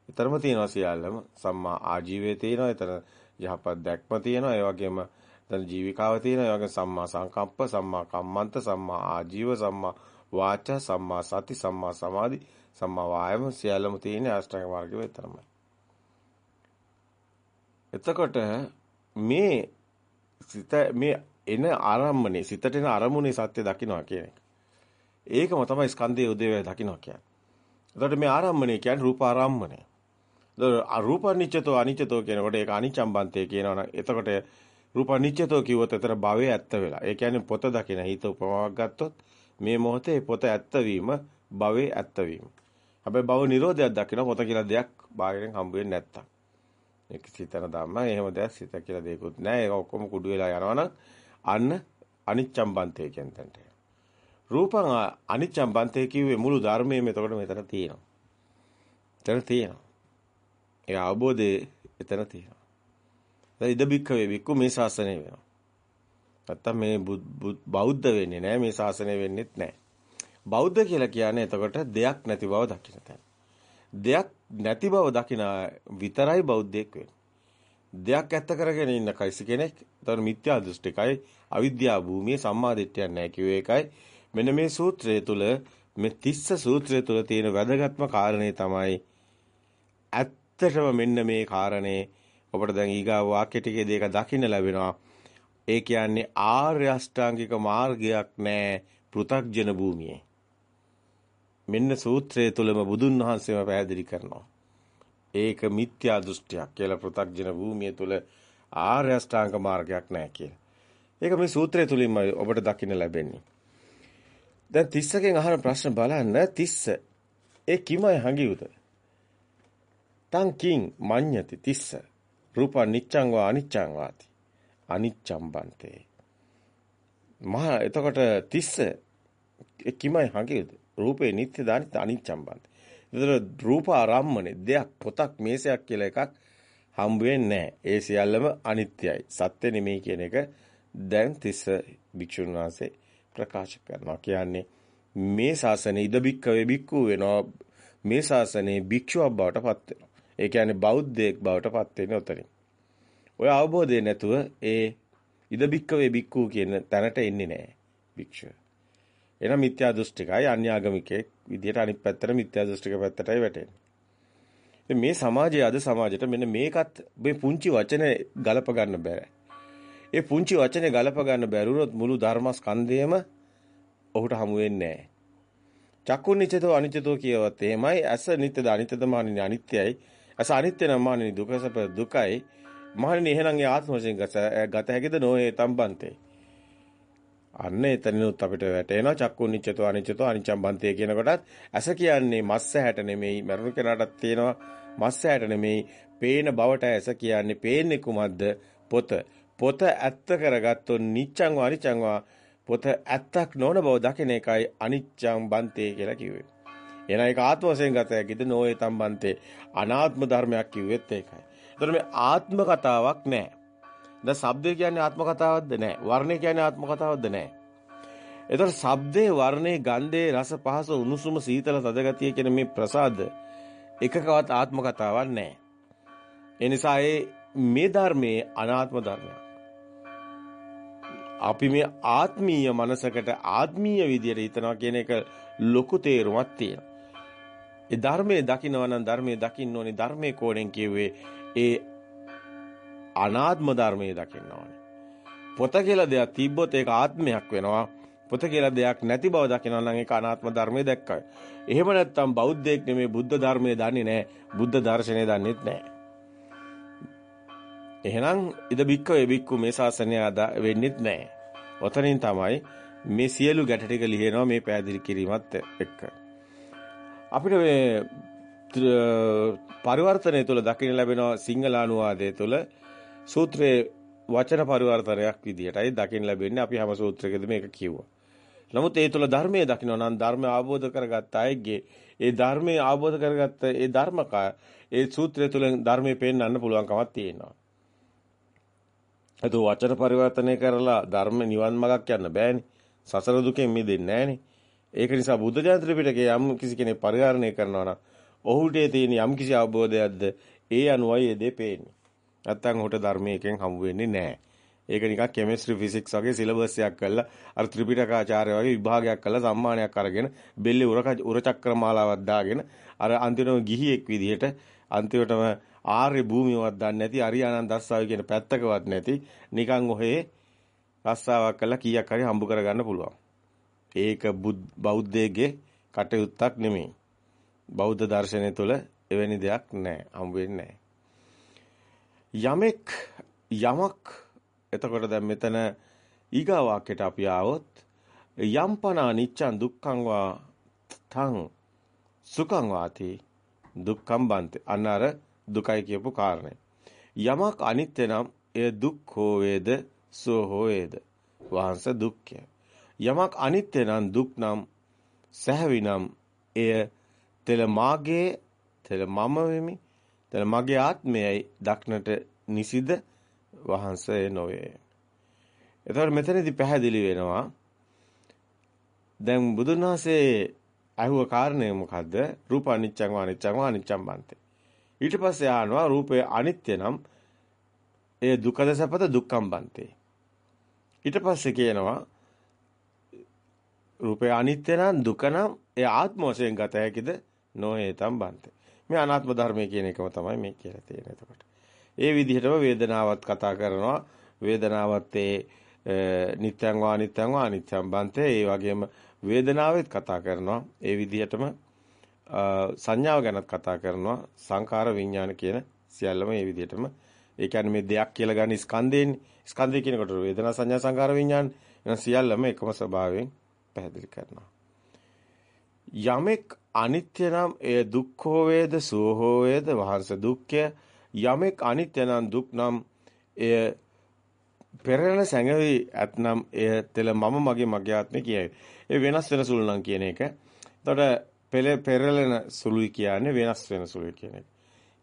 ඊතරම තියෙනවා සියල්ලම. සම්මා ආජීවයේ තියෙනවා ඊතර යහපත් දැක්ම තියෙනවා ඒ වගේම එතන ජීවිකාව තියෙනවා ඒ වගේම සම්මා සංකප්ප සම්මා කම්මන්ත සම්මා ආජීව සම්මා වාචා සම්මා සති සම්මා සමාධි සම්මා වායම සියල්ලම තියෙන්නේ ආෂ්ටාංග මාර්ගයේ විතරමයි එතකොට මේ සිත මේ එන ආරම්මනේ සිතට එන අරමුණේ සත්‍ය දකින්නවා කියන එක. ඒකම තමයි ස්කන්ධයේ උදේවැය දකින්නවා කියන්නේ. එතකොට මේ ආරම්මනේ කියන්නේ රූප ආරම්මනේ. එතකොට රූප අනිච්චතෝ අනිච්චතෝ කියනකොට ඒක අනිච්ඡම්බන්තේ කියනවනම් එතකොට රූප අනිච්චතෝ කිව්වොත් එතන භවයේ ඇත්ත වෙලා. ඒ කියන්නේ පොත දකින හිත උපමාවක් ගත්තොත් මේ මොහොතේ පොත ඇත්ත වීම භවයේ ඇත්ත වීම. හැබැයි භව නිරෝධයක් දකින පොත කියලා දෙයක් බාහිරින් හම්බ වෙන්නේ නැත්තම්. ඒක සිතන ධම්ම එහෙම දෙයක් සිත කියලා දෙයක්වත් නැහැ. ඒක ඔක්කොම කුඩු වෙලා යනවනම් අන්න අනිච්චම් බන්තේ කියන තැනට. රූපං අනිච්චම් බන්තේ කිව්වේ මුළු ධර්මයේම එතකොට මෙතන තියෙනවා. එතන තියෙනවා. ඒ අවබෝධයේ එතන තියෙනවා. දැන් ඉද බික්කවේ බික්කු මේ ශාසනය වෙනවා. නැත්තම් මේ බෞද්ධ වෙන්නේ නැහැ මේ ශාසනය වෙන්නෙත් නැහැ. බෞද්ධ කියලා කියන්නේ එතකොට දෙයක් නැති බව දකින්න තැන. දෙයක් නැති බව දකින විතරයි බෞද්ධයෙක් වෙන්නේ. දෙයක් ඇත්ත කරගෙන ඉන්න කයිස කෙනෙක්. ඒතර මිත්‍යා දෘෂ්ටිකයි අවිද්‍යා භූමියේ සම්මා දිට්ඨියක් නැහැ කිව්ව එකයි. මෙන්න මේ සූත්‍රය තුල මේ තිස්ස සූත්‍රය තුල තියෙන වැදගත්ම කාරණේ තමයි ඇත්තටම මෙන්න මේ කාරණේ ඔබට දැන් ඊගා වාක්‍ය ටිකේ දෙක දකින්න ලැබෙනවා. ඒ කියන්නේ ආර්ය අෂ්ටාංගික මාර්ගයක් නෑ පෘ탁ජන භූමියේ. මෙන්න සූත්‍රය තුලම බුදුන් වහන්සේම පැහැදිලි කරනවා. ඒක මිත්‍යා දෘෂ්ටියක් කියලා පෘ탁ජන භූමිය තුල ආර්ය අෂ්ටාංග මාර්ගයක් නෑ කියලා. ඒක මේ සූත්‍රය තුලින්ම ඔබට දකින්න ලැබෙන්නේ. දැන් 30කින් අහන ප්‍රශ්න බලන්න 30 ඒ කිමයි හංගියුද? තං කිං මඤ්ඤති 30 රූප නිච්ඡං වා අනිච්ඡං වාති අනිච්ඡම් බන්තේ මහා එතකොට 30 ඒ කිමයි හංගියුද? රූපේ නිත්‍ය දානිත අනිච්ඡම් බන්තේ. එතකොට රූප ආරම්මනේ දෙයක් පොතක් මේසයක් කියලා එකක් හම්බ වෙන්නේ නැහැ. ඒ සියල්ලම අනිත්‍යයි. සත්‍ය නෙමෙයි කියන එක දැන් 30 භික්ෂුන් වහන්සේ ප්‍රකාශ කරනවා. කියන්නේ මේ ශාසනය ඉද බික්කවේ බික්කු වෙනවා. මේ ශාසනයේ භික්ෂුවක් බවට පත් වෙනවා. ඒ කියන්නේ බෞද්ධයෙක් බවට පත් වෙන්නේ උතරින්. ඔය අවබෝධය නැතුව ඒ ඉද බික්කවේ බික්කු කියන තැනට එන්නේ නැහැ භික්ෂුව. එන මිත්‍යා දෘෂ්ටිකයි අන්‍යාගමිකයෙක් විදියට අනිත් පැත්තට මිත්‍යා දෘෂ්ටික පැත්තටයි වැටෙන්නේ. මේ සමාජයේ අද සමාජයට මෙන්න මේකත් මේ පුංචි වචනේ ගලප ගන්න බෑ. ඒ පුංචි වචනේ ගලප ගන්න බැරුණොත් මුළු ධර්මස්කන්ධයම ඔහුට හමු වෙන්නේ නැහැ. චක්කු නිච්චතෝ අනිච්චතෝ කියවත් එහෙමයි. ඇස නිත්‍යද අනිත්‍යද මානිනි අනිත්‍යයි. ඇස අනිත්‍ය නම් මානිනි දුකසප දුකයි. මානිනි එහෙනම් ඒ ආත්ම වශයෙන් ගත හැකිද නොවේ තම්බන්තේ. අන්න එතනිනුත් අපිට වැටෙනවා චක්කු නිච්චතෝ අනිච්චතෝ අනිච්චම් බන්තේ කියන කොටත් ඇස කියන්නේ මස්ස හැට නෙමෙයි මරුණු කෙනාටත් තියෙනවා මස්ස හැට නෙමෙයි පේන බවට ඇස කියන්නේ පේන්නේ කුමක්ද පොත පොත ඇත්ත කරගත්තොත් නිච්ඡං අනිච්ඡං පොත ඇත්තක් නොවන බව දකින එකයි අනිච්ඡං බන්තේ කියලා කිව්වේ. එන එක ආත්ම වශයෙන් ගත හැකිද නොවේ තම්බන්තේ අනාත්ම ධර්මයක් කිව්වෙත් ඒකයි. ඒතර මේ ආත්ම කතාවක් නෑ. දැන් ශබ්දය කියන්නේ ආත්ම කතාවක්ද නෑ. වර්ණය කියන්නේ ආත්ම කතාවක්ද නෑ. ඒතර ශබ්දේ වර්ණේ ගන්ධේ රස පහස උණුසුම සීතල තදගතිය කියන මේ ප්‍රසාද එකකවත් ආත්ම කතාවක් නෑ. ඒ නිසා මේ ධර්මයේ අනාත්ම ධර්මයක්. අපි මේ ආත්මීය මනසකට ආත්මීය විදියට හිතනවා කියන එක ලොකු තේරුමක් තියෙනවා. ඒ ධර්මයේ දකින්නවා නම් ධර්මයේ දකින්න ඕනේ ධර්මයේ කෝණයෙන් කියුවේ ඒ අනාත්ම ධර්මයේ දකින්න ඕනේ. පොත කියලා දෙයක් තිබ්බොත් ඒක ආත්මයක් වෙනවා. පොත කියලා දෙයක් නැති බව දකිනවා නම් ඒක අනාත්ම ධර්මයේ දැක්කයි. එහෙම නැත්නම් බෞද්ධයෙක් නෙමේ බුද්ධ ධර්මයේ දන්නේ නැහැ. බුද්ධ දර්ශනය දන්නේත් නැහැ. එහෙනම් ඉද බික්කවේ බික්කු මේ ශාසනය වෙන්නෙත් නැහැ. ඔතනින් තමයි මේ සියලු ගැට ටික ලියනවා මේ පැහැදිලි කිරීමත් එක්ක. අපිට මේ පරිවර්තනය තුළ දකින්න ලැබෙන සිංහල අනුවාදයේ තුළ සූත්‍රයේ වචන පරිවර්තනයක් විදිහටයි දකින්න ලැබෙන්නේ අපි හැම සූත්‍රයකදී මේක කිව්වා. නමුත් ඒ තුළ ධර්මයේ දකින්න නම් ධර්මය අවබෝධ කරගත්ත අයගේ ඒ ධර්මයේ අවබෝධ කරගත්ත ඒ ධර්මකය ඒ සූත්‍රය තුළ ධර්මයේ පෙන්වන්න පුළුවන්කමක් තියෙනවා. ඒක වචන පරිවර්තනය කරලා ධර්ම නිවන් මාර්ගක් යන්න බෑනේ. සසර දුකෙන් මිදෙන්නේ නෑනේ. ඒක නිසා බුද්ධ ජන ත්‍රිපිටකයේ යම් කිසි කෙනෙක් පරිහරණය කරනවා නම් ඔහුට තියෙන යම් කිසි අවබෝධයක්ද ඒ අනුවයි ඒ දේ පේන්නේ. නැත්තම් ඔහුට ධර්මයකින් හමු වෙන්නේ නැහැ. ඒක නිකන් කෙමිස්ට්‍රි ෆිසික්ස් වගේ සිලබස් එකක් කරලා අර ත්‍රිපිටකාචාර්ය වගේ විභාගයක් කරලා සම්මානයක් අරගෙන බෙල්ලේ උර උර චක්‍රමාලාවක් දාගෙන අර අන්තිමටම ගිහියෙක් විදිහට අන්තිමටම ආර්ය භූමියවත් දන්නේ නැති අරියානන් දස්සාව කියන පැත්තකවත් නැති නිකන් ඔහේ රස්සාවක් කරලා කීයක් හරි හම්බ කරගන්න පුළුවන්. ඒක බෞද්ධයේ කටයුත්තක් නෙමෙයි. බෞද්ධ දර්ශනය තුළ එවැනි දෙයක් නැහැ. හම්බ වෙන්නේ යමෙක් යමක් එතකොට දැන් මෙතන ඊගා වාක්‍යයට අපි ආවොත් යම්පනා නිච්ඡං දුක්ඛං වා තං සුඛං වාති දුක්ඛම් බන්ති අන්නර දුකයි කියපු කාරණය. යමක් අනිත්‍ය නම් එය දුක් හෝ වේද සෝ හෝ වේද වහන්ස දුක්ඛය. යමක් අනිත්‍ය නම් දුක් නම් සැහැවි නම් එය තෙල මාගේ තෙල මම වෙමි තෙල මගේ ආත්මයයි දක්නට නිසිද වහන්සේ නොවේ. එතකොට මෙතනදී පැහැදිලි වෙනවා දැන් බුදුන් වහන්සේ අහුව කාරණේ මොකද්ද? රූප අනිච්චං අනිච්චං අනිච්චං බන්තේ. ඊට පස්සේ ආනවා රූපය අනිත්‍ය නම් එය දුකද සැපද දුක්ඛම් බන්තේ. ඊට පස්සේ කියනවා රූපය අනිත්‍ය නම් දුක නම් ඒ ආත්ම වශයෙන් ගත හැකිද නොහේතම් බන්තේ. මේ අනාත්ම ධර්මය කියන එකම තමයි මේ කියලා තියෙන්නේ එතකොට. ඒ විදිහටම වේදනාවත් කතා කරනවා. වේදනාවත් ඒ නිත්‍යං වා අනිත්‍යං වා අනිත්‍යං බන්තේ. ඒ වගේම වේදනාවෙත් කතා කරනවා. ඒ විදිහටම සංඥාව ගැනත් කතා කරනවා. සංකාර විඥාන කියන සියල්ලම මේ විදිහටම ඒ කියන්නේ මේ දෙයක් කියලා ගන්න ස්කන්ධේනේ. ස්කන්ධය කියනකොට වේදනා සංඥා සංකාර විඥාන එන සියල්ලම එකම ස්වභාවයෙන් පැහැදිලි කරනවා. යමෙක් අනිත්‍ය නම් එය දුක්ඛෝ වේද සෝහෝ වේද වහන්ස දුක්ඛය යමෙක් අනිත්‍ය නම් දුක් නම් එය පෙරලන සැඟවි ඇතනම් එය තෙල මම මගේ මගේ ආත්මය කියයි. ඒ වෙනස් වෙන සුළු නම් කියන එක. එතකොට පෙළ පෙරලෙන සුළුයි කියන්නේ වෙනස් වෙන සුළුයි කියන එක.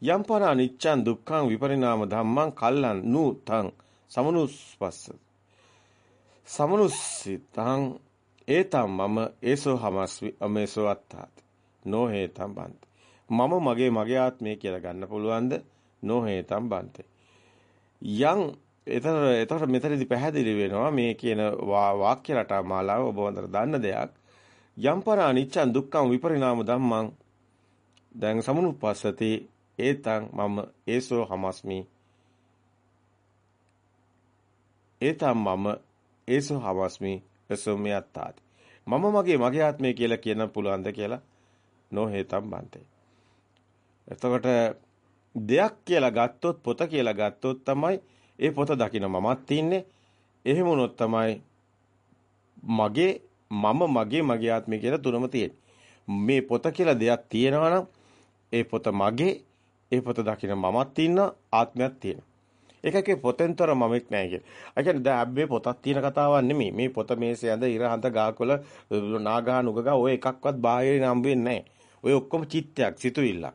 යම් පර අනිච්චං දුක්ඛං විපරිණාම ධම්මං කල්ලං නු තං සමනුස්පස්ස සමනුස්සිතං ඒතම් මම ඒසෝ හමස්වි අමේසෝ අත්තාත්. නොහේතම් බන්ත. මම මගේ මගේ ආත්මය කියලා ගන්න පුළුවන්ද? නොහේතම් බන්තේ. යම් එතන එතකොට මෙතනදී පැහැදිලි වෙනවා මේ කියන වාක්‍ය රටා මාලාව ඔබ වන්දර දන්න දෙයක්. යම්පර අනිච්චං දුක්ඛං විපරිණාම ධම්මං. දැන් සමුනුපස්සති ඒතං මම ඒසෝ හමස්මි. ඒතං මම ඒසෝ හමස්මි. එසොමියත්තාති මම මගේ මගේ ආත්මය කියලා කියන්න පුළුවන්ද කියලා නොහේතම් බන්තේ එතකොට දෙයක් කියලා ගත්තොත් පොත කියලා ගත්තොත් තමයි ඒ පොත දකින්න මමත් ඉන්නේ එහෙම වුණොත් තමයි මගේ මම මගේ මගේ ආත්මය කියලා තුනම තියෙන්නේ. මේ පොත කියලා දෙයක් තියෙනවා නම් ඒ පොත මගේ ඒ පොත දකින්න මමත් ඉන්න ආත්මයක් තියෙනවා. ඒකකේ පොතෙන්තර මමෙක් නැහැ කියලා. ඒ කියන්නේ දැන් මේ පොතක් තියෙන කතාවක් නෙමෙයි. මේ පොත මේසේ ඇඳ ඉර හඳ ගාකොල නාගා නුගගා ඔය එකක්වත් බාහිරින් හම්බ වෙන්නේ නැහැ. ඔය ඔක්කොම චිත්තයක් සිතුවිල්ලක්.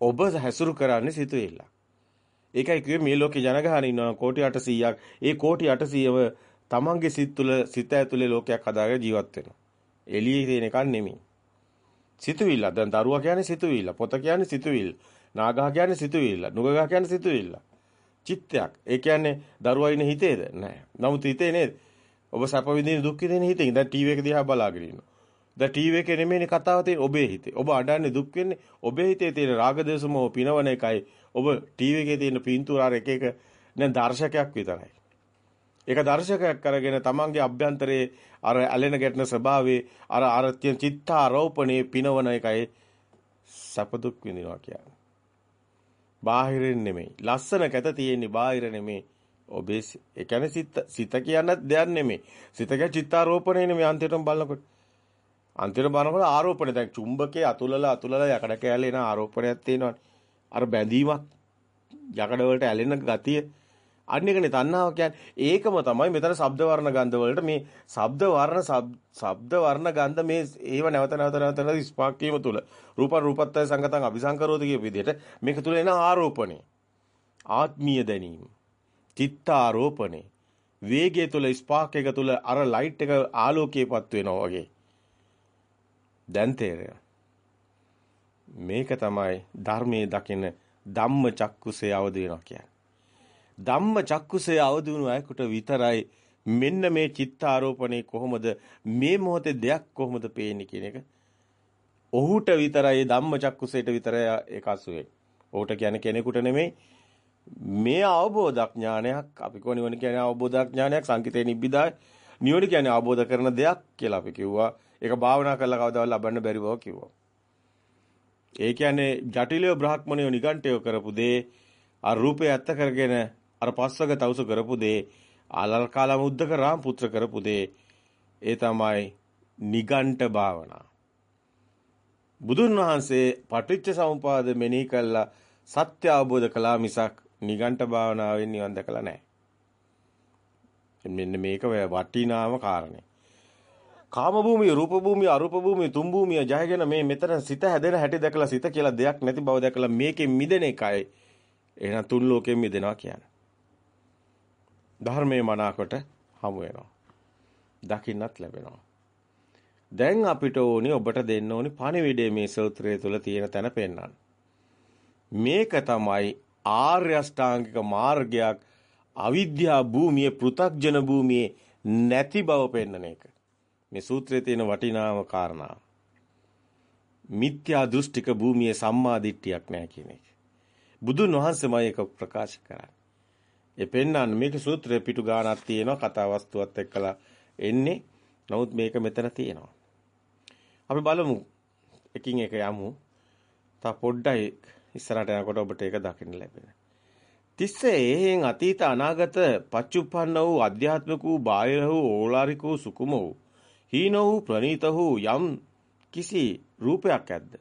ඔබ හැසුරු කරන්නේ සිතුවිල්ලක්. ඒකයි කිව්වේ මේ ලෝකේ ජනගහන ඉන්නවා කෝටි 800ක්. ඒ කෝටි 800ව තමන්ගේ සිත් තුළ සිත ඇතුලේ ලෝකයක් හදාගෙන ජීවත් වෙනවා. එළියේ තියෙන එකක් නෙමෙයි. සිතුවිල්ල. දැන් දරුවා කියන්නේ සිතුවිල්ල. පොත කියන්නේ සිතුවිල්ල. නාගහ කියන්නේ සිතුවිල්ල. නුගගහ කියන්නේ සිතුවිල්ල. චිත්තයක්. ඒ කියන්නේ දරුවා ඉන්නේ හිතේද? නැහැ. නමුත් හිතේ නේද? ඔබ සැප විඳින දුක් විඳින හිතෙන්. දැන් ටීවී එක දිහා බලාගෙන ඉන්නවා. දැන් ටීවී එකේ නෙමෙයිනේ කතාව තියෙන්නේ ඔබේ හිතේ. ඔබ අඬන්නේ දුක් වෙන්නේ ඔබේ හිතේ තියෙන රාග දේශමෝ පිනවන එකයි. ඔබ ටීවී එකේ තියෙන පින්තූර එක එක දැන් දර්ශකයක් විතරයි. ඒක දර්ශකයක් කරගෙන තමන්ගේ අභ්‍යන්තරයේ අර ඇලෙන ගැටෙන ස්වභාවයේ අර අර තියෙන චිත්තාරෝපණේ පිනවන එකයි සැප දුක් විඳිනවා කියන්නේ. බාහිරින් නෙමෙයි. ලස්සන කැත තියෙන්නේ බාහිර නෙමෙයි. ඔබේ ඒ කියන්නේ සිත සිත කියන්නත් දෙයක් නෙමෙයි. සිත කියන්නේ චිත්තාරෝපණේ නෙමෙයි අන්තිමටම බලනකොට. අන්තිමට බලනකොට ආරෝපණය දැන් චුම්බකයේ අතුලලා අතුලලා යකඩ කැලේ එන ආරෝපණයක් තියෙනවානේ. අර බැඳීමක් යකඩ වලට ඇලෙන ගතිය අන්න එකනේ තණ්හාව කියන්නේ. ඒකම තමයි මෙතන ශබ්ද වර්ණ ගන්ධ වලට මේ ශබ්ද වර්ණ ශබ්ද වර්ණ ගන්ධ මේ ඒව නැවත නැවත නැවත ස්පාක් වීම තුල රූප රූපත්වය සංගතං අபிසංකරෝති කියපු විදිහට මේක තුල එන ආරෝපණය. ආත්මීය දැනීම. චිත්තාරෝපණය. වේගය තුල ස්පාක් එක තුල අර ලයිට් එක ආලෝකයේපත් වෙනවා වගේ. දැන් තේරෙනවා. මේක තමයි ධර්මයේ දකින ධම්ම චක්කුසේ අවදි වෙනවා කියන්නේ. ධම්ම චක්කුසේ අවදුණු අයෙකුට විතරයි මෙන්න මේ චිත්ත ආරෝපණේ කොහොමද මේ මොහොතේ දෙයක් කොහොමද පේන්නේ කියන එක ඔහුට විතරයි ධම්ම චක්කුසේට විතරයි ඒක අසුවේ. ඔහුට කියන්නේ කෙනෙකුට නෙමෙයි මේ අවබෝධඥානයක් අපි කො නිවන කියන්නේ අවබෝධඥානයක් සංකිතේ නිබ්බිදාය නිවන කියන්නේ අවබෝධ කරන දෙයක් කියලා අපි කිව්වා. ඒක භාවනා කරලා කවදාවත් ලබන්න බැරි බව කිව්වා. ඒ කියන්නේ ජටිලව බ්‍රහ්මණයෝ නිගණ්ඨයෝ කරපු දේ අර රූපය ඇත්ත කරගෙන අර පස්වග තවුස කරපු දේ ආලල් කාලා මුද්දක රාම පුත්‍ර කරපු දේ ඒ තමයි නිගණ්ඨ භාවනා. බුදුන් වහන්සේ පටිච්ච සමුපාද මෙනෙහි කළා සත්‍ය අවබෝධ කළා මිසක් නිගණ්ඨ භාවනාවෙන් නිවන් දැකලා නැහැ. මෙන්න මේක වටිනාම කාරණේ. කාම භූමිය, රූප භූමිය, අරූප භූමිය, තුන් භූමිය ජයගෙන මේ මෙතන සිත හැදෙන හැටි දැකලා සිත කියලා දෙයක් නැති බව දැකලා මේකෙන් මිදෙන එකයි එහෙනම් තුන් ලෝකයෙන් මිදෙනවා කියන්නේ. ධර්මයේ මනාකොට හමු වෙනවා. දකින්නත් ලැබෙනවා. දැන් අපිට ඕනි ඔබට දෙන්න ඕනි පණිවිඩය මේ සූත්‍රය තුල තියෙන තැන පෙන්වන්න. මේක තමයි ආර්ය අෂ්ටාංගික මාර්ගයක් අවිද්‍යා භූමියේ පෘ탁ජන භූමියේ නැති බව පෙන්වන එක. මේ සූත්‍රයේ තියෙන වටිනාම කාරණා. මිත්‍යා දෘෂ්ටික භූමියේ සම්මා දිට්ඨියක් නැහැ කියන එක. බුදුන් වහන්සේමයි ඒක ප්‍රකාශ කරන්නේ. ඒ පෙන්වන්න මේක සූත්‍රයේ පිටු ගානක් තියෙනවා කතා වස්තුවත් එක්කලා එන්නේ. නමුත් මේක මෙතන තියෙනවා. අපි බලමු එකින් එක යමු. තා පොඩ්ඩයි ඉස්සරහට යනකොට ඔබට ඒක දකින්න ලැබෙනවා. තිස්සේ එහෙන් අතීත අනාගත පච්චුප්පන්න වූ අධ්‍යාත්මික වූ බාහිර වූ ඕලාරික වූ සුකුම වූ හීන වූ ප්‍රනීත වූ යම් කිසි රූපයක් ඇද්ද?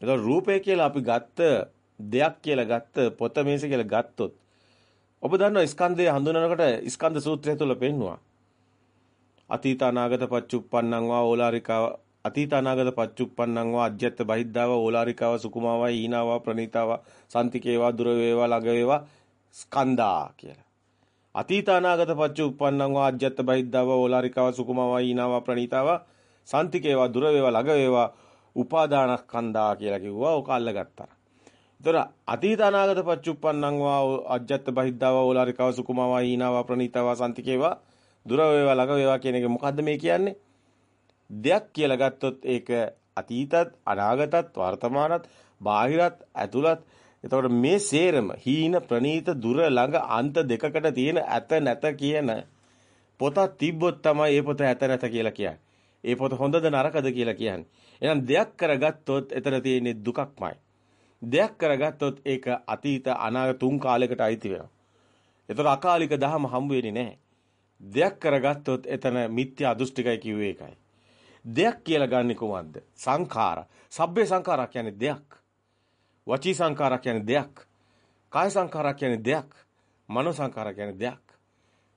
එතකොට රූපය කියලා අපි ගත්ත දෙයක් කියලා ගත්ත පොත මේස කියලා ගත්තොත් ඔබ දන්නවා ස්කන්ධය හඳුනනකොට ස්කන්ධ සූත්‍රය තුල පෙන්නවා. අතීත අනාගත පච්චුප්පන්නං වා ඕලාරිකා අතීත අනාගත පච්චුප්පන්නං වා අජ්‍යත්ත බහිද්ධාව ඕලාරිකාව සුකුමාවා ඊනාවා ප්‍රණීතාවා සම්තිකේවා දුර වේවා ළඟ වේවා ස්කන්ධා කියලා. අතීත අනාගත පච්චුප්පන්නං වා අජ්‍යත්ත බහිද්ධාව ඕලාරිකාව සුකුමාවා ඊනාවා ප්‍රණීතාවා සම්තිකේවා දුර වේවා ළඟ වේවා උපාදානස්කන්ධා කියලා කිව්වා. ඕක අල්ලගත්තා. ඒතර අතීත අනාගත පච්චුප්පන්නං වා අජ්‍යත්ත බහිද්ධාව ඕලාරිකාව සුකුමාවා ඊනාවා ප්‍රණීතාවා සම්තිකේවා දුර වේවා ළඟ වේවා කියන එක මොකද්ද මේ කියන්නේ? දෙයක් කියලා ගත්තොත් ඒක අතීතත් අනාගතත් වර්තමානත් බාහිරත් ඇතුළත් එතකොට මේ සේරම හීන ප්‍රනීත දුර ළඟ අන්ත දෙකකට තියෙන ඇත නැත කියන පොතක් තිබ්බොත් තමයි ඒ පොත ඇත නැත කියලා කියන්නේ. ඒ පොත හොඳද නරකද කියලා කියන්නේ. එහෙනම් දෙයක් කරගත්තොත් එතන තියෙන්නේ දුකක්මයි. දෙයක් කරගත්තොත් ඒක අතීත අනාගත තුන් කාලයකට අයිති වෙනවා. ඒතර අකාලික දහම හම්බ වෙන්නේ නැහැ. දෙයක් කරගත්තොත් එතන මිත්‍යා දෘෂ්ටිකයි කිව්වේ ඒකයි. දෙයක් කියලා ගන්නෙ කොහොමද? සංඛාර. සබ්බේ සංඛාරා කියන්නේ දෙයක්. වචී සංඛාරා කියන්නේ දෙයක්. කාය සංඛාරා කියන්නේ දෙයක්. මනෝ සංඛාරා කියන්නේ දෙයක්.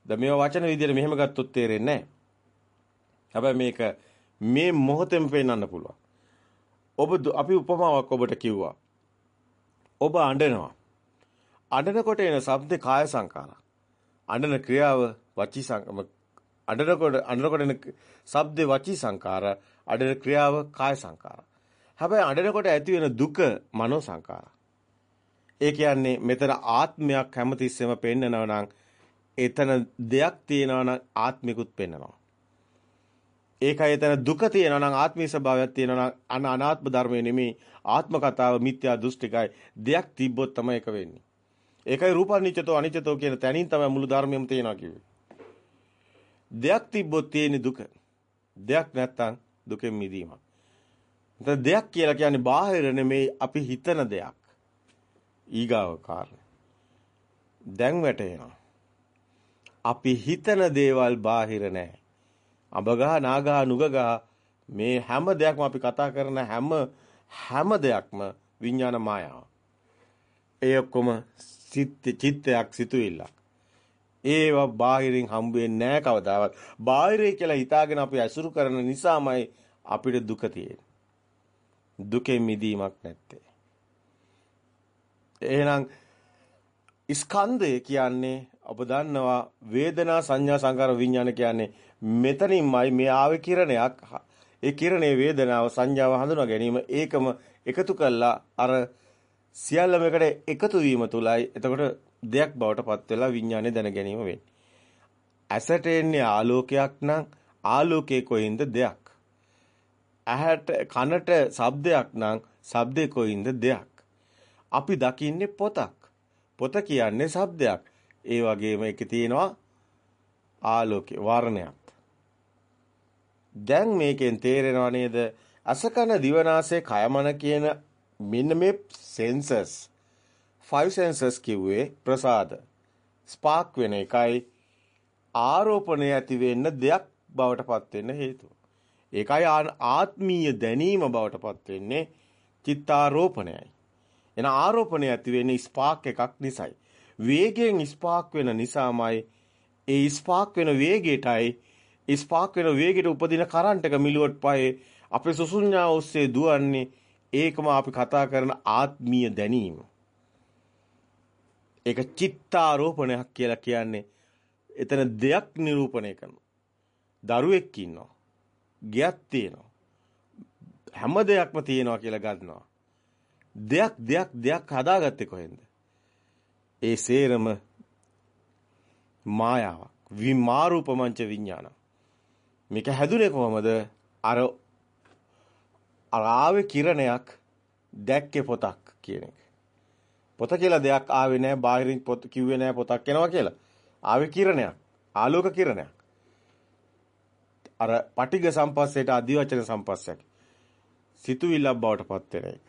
දැන් මේවා වචන විදිහට මෙහෙම ගත්තොත් තේරෙන්නේ නැහැ. හැබැයි මේක මේ මොහොතෙම පේන්නන්න පුළුවන්. ඔබ අපි උපමාවක් ඔබට කිව්වා. ඔබ අඬනවා. අඬනකොට එන ශබ්ද කාය සංඛාරා. අඬන ක්‍රියාව වචී අඬනකොට අඬනකොට එන ශබ්දේ වචී සංකාර, අඬන ක්‍රියාව කාය සංකාර. හැබැයි අඬනකොට ඇති වෙන දුක මනෝ සංකාර. ඒ කියන්නේ මෙතන ආත්මයක් හැමතිස්සෙම පෙන්නනවා නම් එතන දෙයක් තියෙනවා නම් ආත්මිකුත් පෙන්නනවා. ඒකයි එතන දුක තියෙනවා නම් ආත්මීය ස්වභාවයක් තියෙනවා නම් අනාත්ම ධර්මය නෙමෙයි ආත්ම කතාව මිත්‍යා දෘෂ්ටිකයි දෙයක් තිබ්බොත් තමයි ඒක වෙන්නේ. ඒකයි රූපනිච්චතෝ අනිච්චතෝ කියන තැනින් තමයි මුළු ධර්මයම තියෙනවා කිව්වේ. දෙයක් තිබ්බොත් තියෙන දුක. දෙයක් නැත්තම් දුකෙන් මිදීමක්. එතන දෙයක් කියලා කියන්නේ බාහිර නෙමෙයි අපි හිතන දෙයක්. ඊගාව කාරණා. දැන් වැටෙනවා. අපි හිතන දේවල් බාහිර නැහැ. අබගහ නාගහ නුගගහ මේ හැම දෙයක්ම අපි කතා කරන හැම හැම දෙයක්ම විඥාන මායාව. ඒ ඔක්කොම චිත්තයක් සිතුවිල්ලක්. ඒවා බාහිරින් හම්බ වෙන්නේ නැහැ කවදාවත්. බාහිරේ කියලා හිතාගෙන අපි ඇසුරු කරන නිසාමයි අපිට දුක තියෙන්නේ. දුකෙන් මිදීමක් නැත්තේ. එහෙනම් ස්කන්ධය කියන්නේ ඔබ දන්නවා වේදනා සංඥා සංකාර විඥාන කියන්නේ මෙතනින්මයි මේ ආවේ කිරණයක් ඒ කිරණේ වේදනාව සංඥාව හඳුනා ගැනීම ඒකම එකතු කළා අර සියල්ලම එකට එකතු වීම තුලයි එතකොට දෙයක් බවට පත් වෙලා විඥානය දැන ගැනීම වෙන්නේ. ඇසට එන්නේ ආලෝකයක් නම් ආලෝකයේ කොයින්ද දෙයක්. ඇහැට කනට ශබ්දයක් නම් ශබ්දේ කොයින්ද දෙයක්. අපි දකින්නේ පොතක්. පොත කියන්නේ ශබ්දයක්. ඒ වගේම ඒකේ තියෙනවා ආලෝකේ වර්ණයක්. දැන් මේකෙන් තේරෙනව නේද? අසකන දිවනාසය කයමන කියන මෙන්න මේ සෙන්සර්ස් five senses කිව්වේ ප්‍රසාද. ස්පාක් වෙන එකයි ආරෝපණය ඇති වෙන්න දෙයක් බවට පත් වෙන්න හේතුව. ඒකයි ආත්මීය දැනීම බවට පත් වෙන්නේ චිත්තාරෝපණයයි. එන ආරෝපණය ඇති වෙන්නේ ස්පාක් එකක් නිසායි. වේගයෙන් ස්පාක් වෙන නිසාමයි ඒ ස්පාක් වෙන වේගයටයි ස්පාක් වෙන වේගයට උපදින කරන්ට් එක මිලුවට පහේ අපේ සුසුඤ්ඤා ඔස්සේ දුවන්නේ ඒකම අපි කතා කරන ආත්මීය දැනීම. ඒක චිත්තාරෝපණයක් කියලා කියන්නේ එතන දෙයක් නිරූපණය කරනවා. දරුවෙක් ඉන්නවා. ගයක් තියෙනවා. හැම දෙයක්ම තියෙනවා කියලා ගන්නවා. දෙයක් දෙයක් දෙයක් හදාගත්තේ කොහෙන්ද? ඒ සේරම මායාවක්. විමාරූපමංච විඥාන. මේක හැදුනේ කොහමද? අර ආවේ කිරණයක් දැක්කේ පොතක් කියන එක. පොත කියලා දෙයක් ආවේ නැහැ බාහිරින් පොත කිව්වේ නැහැ පොතක් එනවා කියලා. ආවේ කිරණයක්. ආලෝක කිරණයක්. අර පටිඝ සම්පස්සේට අධිවචන සම්පස්සයක්. සිතුවිල්ලක් බවට පත් වෙන එක.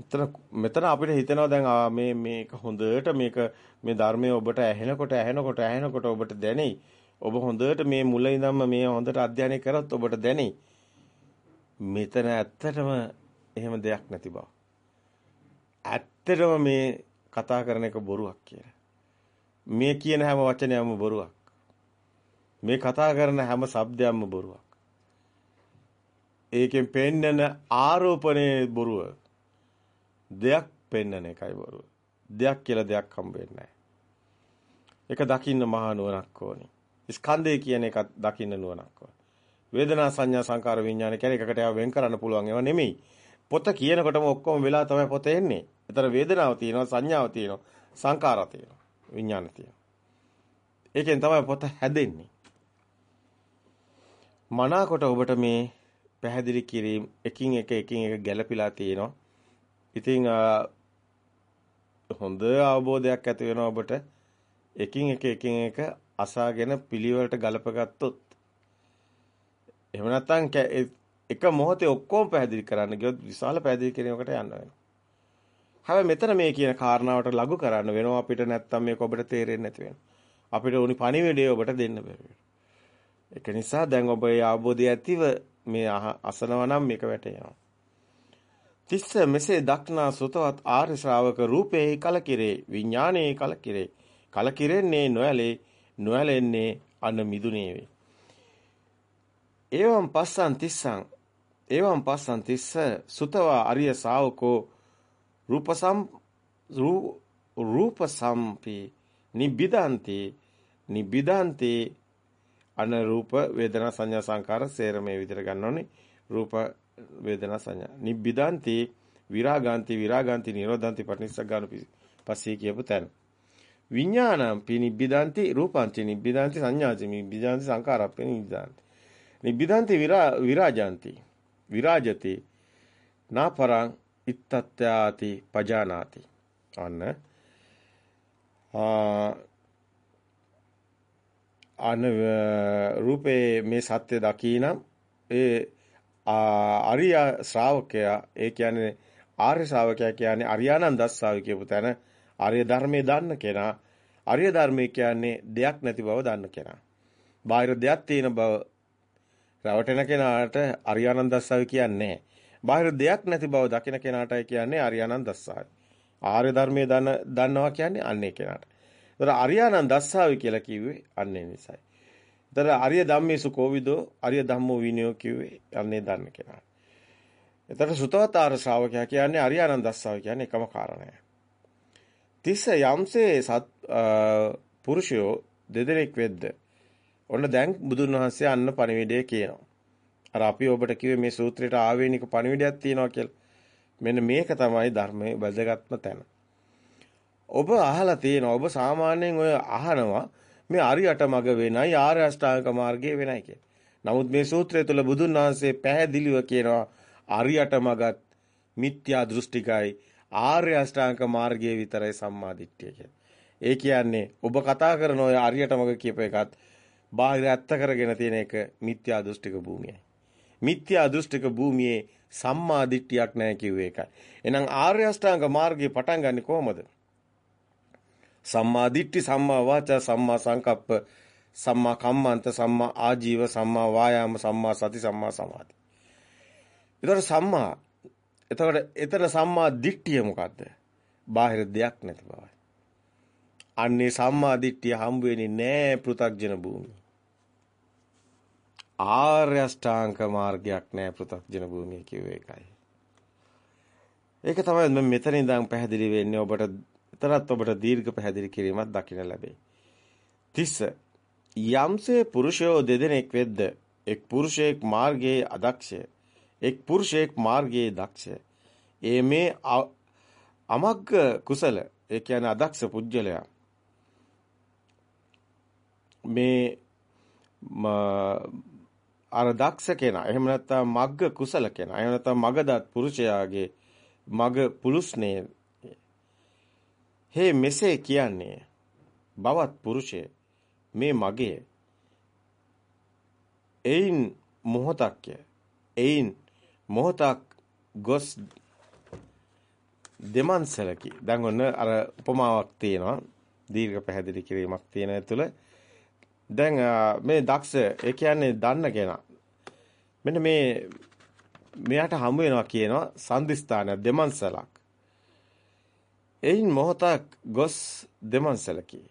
මෙතන මෙතන අපිට හිතෙනවා දැන් මේ මේක හොඳට මේක මේ ධර්මයේ ඔබට ඇහෙනකොට ඇහෙනකොට ඇහෙනකොට ඔබට දැනෙයි. ඔබ හොඳට මේ මුල ඉඳන්ම මේ හොඳට අධ්‍යයනය කරොත් ඔබට දැනෙයි. මෙතන ඇත්තටම එහෙම දෙයක් නැති බව. ඇත්තටම මේ කතා කරන එක බොරුවක් කියලා. මේ කියන හැම වචනයක්ම බොරුවක්. මේ කතා කරන හැම શબ્දයක්ම බොරුවක්. ඒකෙන් පෙන්නන ආරෝපණයේ බොරුව. දෙයක් පෙන්නන එකයි බොරුව. දෙයක් කියලා දෙයක් හම්බ වෙන්නේ ඒක දකින්න මහා නුවණක් ඕනි. ස්කන්ධය කියන එක දකින්න නුවණක් ඕනි. වේදනා සංඥා සංකාර විඥාන කියන එකකට ඒවා වෙන් කරන්න පුළුවන් ඒවා නෙමෙයි. පොත කියනකොටම ඔක්කොම වෙලා තමයි පොත එන්නේ. ඒතර වේදනාව තියෙනවා සංඥාව තියෙනවා සංකාරය තියෙනවා විඥාන තියෙනවා. ඒකෙන් තමයි පොත හැදෙන්නේ. මනාකොට ඔබට මේ පැහැදිලි කිරීම එකින් එක එකින් එක ගැළපීලා තියෙනවා. ඉතින් හොඳ අවබෝධයක් ඇති වෙනවා ඔබට එකින් එක එකින් එක අසාගෙන පිළිවෙලට ගලපගත්තොත් එහෙම නැත්නම් එක මොහොතේ ඔක්කොම පැහැදිලි කරන්න ගියොත් විශාල පැහැදිලි කිරීමකට යන්න වෙනවා. හැබැයි මෙතන මේ කියන කාරණාවට ලඝු කරන්න වෙනවා අපිට නැත්නම් මේක ඔබට තේරෙන්නේ නැති වෙනවා. අපිට උනි පණිවිඩය ඔබට දෙන්න බැහැ. ඒක නිසා දැන් ඔබ ඒ අවබෝධය ඇතිව මේ අසනවා නම් මේක වැටෙනවා. තිස්ස මෙසේ දක්නා සුතවත් ආර්ය ශ්‍රාවක රූපේ කලකිරේ විඥානේ කලකිරේ කලකිරෙන්නේ නොයලේ නොයලෙන්නේ අන මිදුනේ වේ. එවම් පස්සන් තිස්සං එවම් පස්සන් තිස්ස සුතවා අරිය ශාවකෝ රූපසම් රූපසම්පි නිබ්බිදාන්ති නිබ්බිදාන්ති අනරූප වේදනා සංඥා සංකාර සේරමේ විදිහට ගන්න ඕනේ රූප වේදනා සංඥා. නිබ්බිදාන්ති විරාගාන්ති විරාගාන්ති නිරෝධාන්ති පටිනිස්සග්ගාන පස්සේ කියපු තැන. විඥානම් පිනිබ්බිදාන්ති රූපාන්ති නිබ්බිදාන්ති සංඥාති නිබ්බිදාන්ති සංකාරප්පේ නිබ්බිදාන්ති. නිබ්බිදාන්ති විරාජාන්ති විරාජති නාපරං ඉත්තත්‍යාති පජානාති. අන්න. අන රූපේ මේ සත්‍ය දකීනම් ඒ ආර්ය ශ්‍රාවකයා ඒ කියන්නේ ආර්ය ශ්‍රාවකයා කියන්නේ අරියානන් දස්සාවි කියපු තැන ආර්ය ධර්මයේ දන්න කෙනා ආර්ය ධර්මයේ කියන්නේ දෙයක් නැති බව දන්න කෙනා. බාහිර දෙයක් තියෙන බව රවටෙන කෙනාට අරියානන් දස්සාවි කියන්නේ බාහිර දෙයක් නැති බව දකින කෙනාටයි කියන්නේ අරියානන් දස්සාවි. ආර්ය ධර්මයේ දන්න දන්නවා කියන්නේ අන්නේ කෙනාට. ඒතර අරියානන් දස්සාවි කියලා කිව්වේ අන්නේ නිසායි. ඒතර අරිය ධම්මේසු කෝවිදෝ අරිය ධම්මෝ විනයෝ කිව්වේ අන්නේ දන්න කෙනා. ඒතර සුතවතාර ශ්‍රාවකයා කියන්නේ අරියානන් දස්සාවි කියන්නේ එකම කාරණය. තිස්ස යම්සේ සත් පුරුෂයෝ දෙදෙනෙක් වෙද්ද ඔන්න දැන් බුදුන් වහන්සේ අන්න පණිවිඩය කියනවා. අර අපි ඔබට කිව්වේ මේ සූත්‍රයට ආවේනික පණිවිඩයක් තියෙනවා කියලා. මෙන්න මේක තමයි ධර්මයේ වැදගත්ම තැන. ඔබ අහලා තියෙනවා ඔබ සාමාන්‍යයෙන් ඔය අහනවා මේ අරියට මග වෙනයි ආර්ය අෂ්ටාංග මාර්ගය වෙනයි කියලා. නමුත් මේ සූත්‍රය තුළ බුදුන් වහන්සේ පැහැදිලිව කියනවා අරියට මගත් මිත්‍යා දෘෂ්ටිකයි ආර්ය අෂ්ටාංග මාර්ගයේ විතරයි සම්මාදිට්ඨිය කියලා. ඒ කියන්නේ ඔබ කතා කරන ඔය අරියට මග කියප එකත් බාහිර ඇත්ත කරගෙන තියෙන එක මිත්‍යා දෘෂ්ටික භූමියයි. මිත්‍යා දෘෂ්ටික භූමියේ සම්මා දිට්ඨියක් නැහැ කිව්වේ ඒකයි. එහෙනම් ආර්ය අෂ්ටාංග මාර්ගය පටන් ගන්නේ කොහොමද? සම්මා දිට්ඨි සම්මා වාචා සම්මා සංකප්ප සම්මා කම්මන්ත සම්මා ආජීව සම්මා වායාම සම්මා සති සම්මා සමාධි. ඒතර සම්මා එතකොට එතන සම්මා දිට්ඨිය මොකද්ද? බාහිර දෙයක් නැති බවයි. අන්නේ සම්මා දිට්ඨිය හම්බ වෙන්නේ නෑ පෘථග්ජන භූමිය. ආර්ය අෂ්ටාංග මාර්ගයක් නෑ පෘථග්ජන භූමිය කිව්වේ ඒකයි. ඒක තමයි මම මෙතන ඉඳන් පැහැදිලි වෙන්නේ ඔබට එතරම් ඔබට දීර්ඝ පැහැදිලි කිරීමක් දකින්න ලැබේ. තිස්ස යම්සේ පුරුෂයෝ දෙදෙනෙක් වෙද්ද එක් පුරුෂයෙක් මාර්ගයේ අදක්ෂය. එක් පුරුෂයෙක් මාර්ගයේ දක්ෂය. ඒ මේ අමග්ග කුසල ඒ කියන්නේ අදක්ෂ පුජ්‍යලයා. මේ අර දක්ෂ කෙනා එහෙම නැත්නම් මග්ග කුසල කෙනා එහෙම නැත්නම් මගදත් පුරුෂයාගේ මග පුලුස්නේ. හේ මෙසේ කියන්නේ බවත් පුරුෂය මේ මගේ. එයින් මොහොතක්ය. එයින් මොහොතක් ගොස් දෙමන්සලකි. දැන් ඔන්න අර උපමාවක් තියෙනවා. දීර්ඝ පැහැදිලි කිරීමක් තියෙන ඇතුළ දැන් මේ දක්ෂ ඒ කියන්නේ දන්න කෙනා. මෙන්න මේ මෙයාට හමු වෙනවා කියනවා සම්දිස්ථාන දෙමන්සලක්. එයින් මොහොතක් ගොස් දෙමන්සලකි?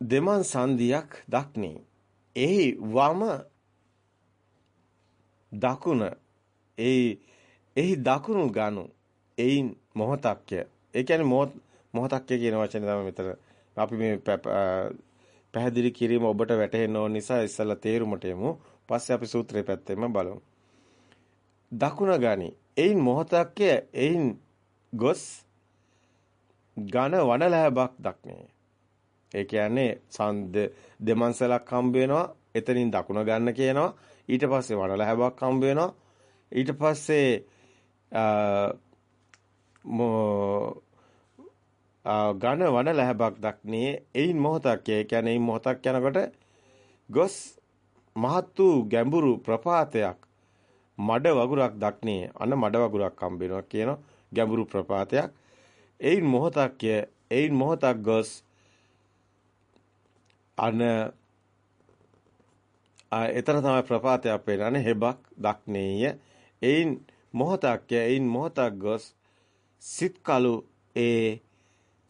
දෙමන් සංදියක් දක්නේ. එහි වම දකුණ එහි එහි දකුණු ගනු එයින් මොහොතක්ය ඒ කියන්නේ මොහොතක්ය කියන වචනේ තමයි මෙතන අපි මේ පැහැදිලි කිරීම ඔබට වැටහෙන්න ඕන නිසා ඉස්සලා තේරුමට යමු. පස්සේ අපි සූත්‍රයේ පැත්තෙම බලමු. දකුණ ගනි. එයින් මොහතක්ය එයින් ගොස් ඝන වනලැබක් දක්නේ. ඒ කියන්නේ සඳ දෙමන්සලක් හම්බ වෙනවා. එතනින් දකුණ ගන්න කියනවා. ඊට පස්සේ වනලැබක් හම්බ වෙනවා. ඊට පස්සේ ඝන වන ලැබක් දක්නේ එයින් මොහොතක් ඒ කියන්නේ එයින් මොහොතක් යනකොට ගොස් මහත් වූ ගැඹුරු ප්‍රපාතයක් මඩ වගුරක් දක්නේ. අන්න මඩ වගුරක් හම්බ වෙනවා කියන ගැඹුරු ප්‍රපාතයක්. එයින් මොහොතක් එයින් මොහොතක් ගොස්? අන එතන තමයි ප්‍රපාතයක් පේනනේ හෙබක් දක්නේය එයින් මොහොතක් එයින් මොහොතක් ගොස් සිත් කලු ඒ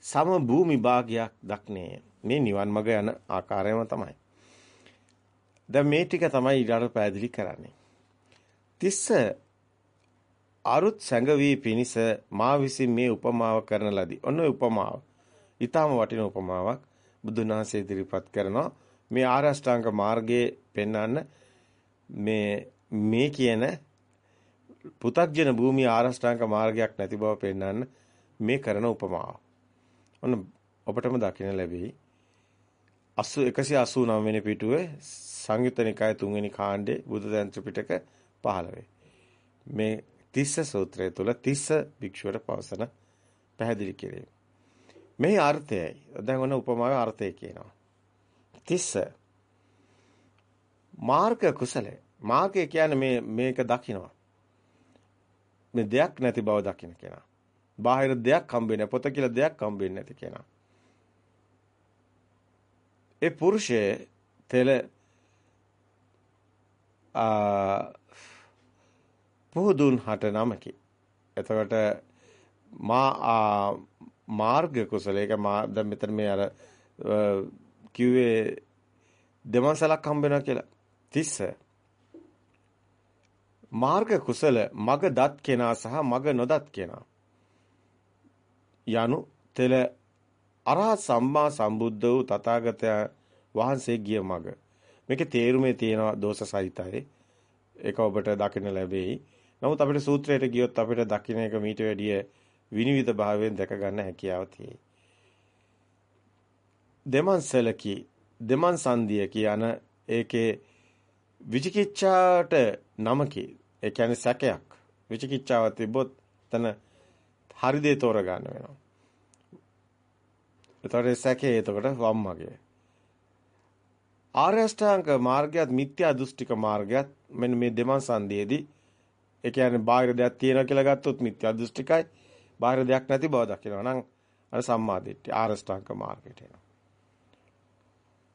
සම භූමි භාගයක් දක්නේ. මේ නිවන් මඟ යන ආකාරයම තමයි. දැන් මේ ටික තමයි ඊළඟ පැහැදිලි කරන්නේ. තිස්ස අරුත් සැඟවී පිනිස මා විසින් මේ උපමාව කරන ලදී. ඔන්න උපමාව. ඊටාම වටින උපමාවක් බුදුන් වහන්සේ ඉදිරිපත් කරනවා. මේ ආරෂ්ඨාංග මාර්ගයේ පෙන්වන්න මේ මේ කියන පු탁ජන භූමිය ආරෂ්ඨාංග මාර්ගයක් නැති බව පෙන්වන්න මේ කරන උපමාව. ඔන්න ඔබටම දකින්න ලැබෙයි 189 වෙනි පිටුවේ සංයුත්ත නිකාය 3 වෙනි කාණ්ඩේ බුදු දහම් ත්‍රිපිටක 15 මේ තිස්ස සූත්‍රය තුල තිස්ස භික්ෂුවට පවසන පැහැදිලි කිරීම. මේ අර්ථයයි. දැන් ඔන්න උපමාවේ අර්ථය කියනවා. තිස්ස මාර්ග කුසලය. මාර්ගය කියන්නේ මේ මේක දකිනවා. මේ දෙයක් නැති බව දකින්න කෙනා. බාහිර දෙයක් හම්බෙන්නේ පොත කියලා දෙයක් හම්බෙන්නේ නැති කෙනා. ඒ පුරුෂයේ තෙල ආ පුදුන් හට නමකි. එතකොට මා මාර්ග කුසලයක මා දැන් මෙතන මේ අර කිව්වේ දෙමන්සලක් හම්බ වෙනවා කියලා. 30 මාර්ග කුසල මග දත් කෙනා සහ මග නොදත් කෙනා යනු තෙල අරහත් සම්මා සම්බුද්ධ වූ තථාගතයන් වහන්සේ ගිය මඟ. මේකේ තේරුමේ තියෙන දෝෂ සහිතයි. ඒක ඔබට දකින්න ලැබෙයි. නමුත් අපිට සූත්‍රයට ගියොත් අපිට දකින්න එක මීට වැඩිය විනිවිද භාවයෙන් දැක ගන්න හැකියාව තියෙයි. දෙමන් සලකි දෙමන් සංදිය කියන ඒකේ විචිකිච්ඡාට නමකි. ඒ කියන්නේ සැකයක්. විචිකිච්ඡාව තිබොත් තන හරි දේ තෝරගන්න වෙනවා. එතකොට සැකේ එතකොට වම්මගේ. ආර්ය අෂ්ටාංග මාර්ගයත් මිත්‍යා දෘෂ්ටික මාර්ගයත් මෙන්න මේ දෙමන් සංදේදී ඒ කියන්නේ බාහිර දෙයක් තියෙනවා කියලා ගත්තොත් මිත්‍යා දෘෂ්ටිකයි. බාහිර දෙයක් නැති බව දකිනවා නම් අර සම්මා දිට්ඨිය ආර්ය අෂ්ටාංග මාර්ගයට එනවා.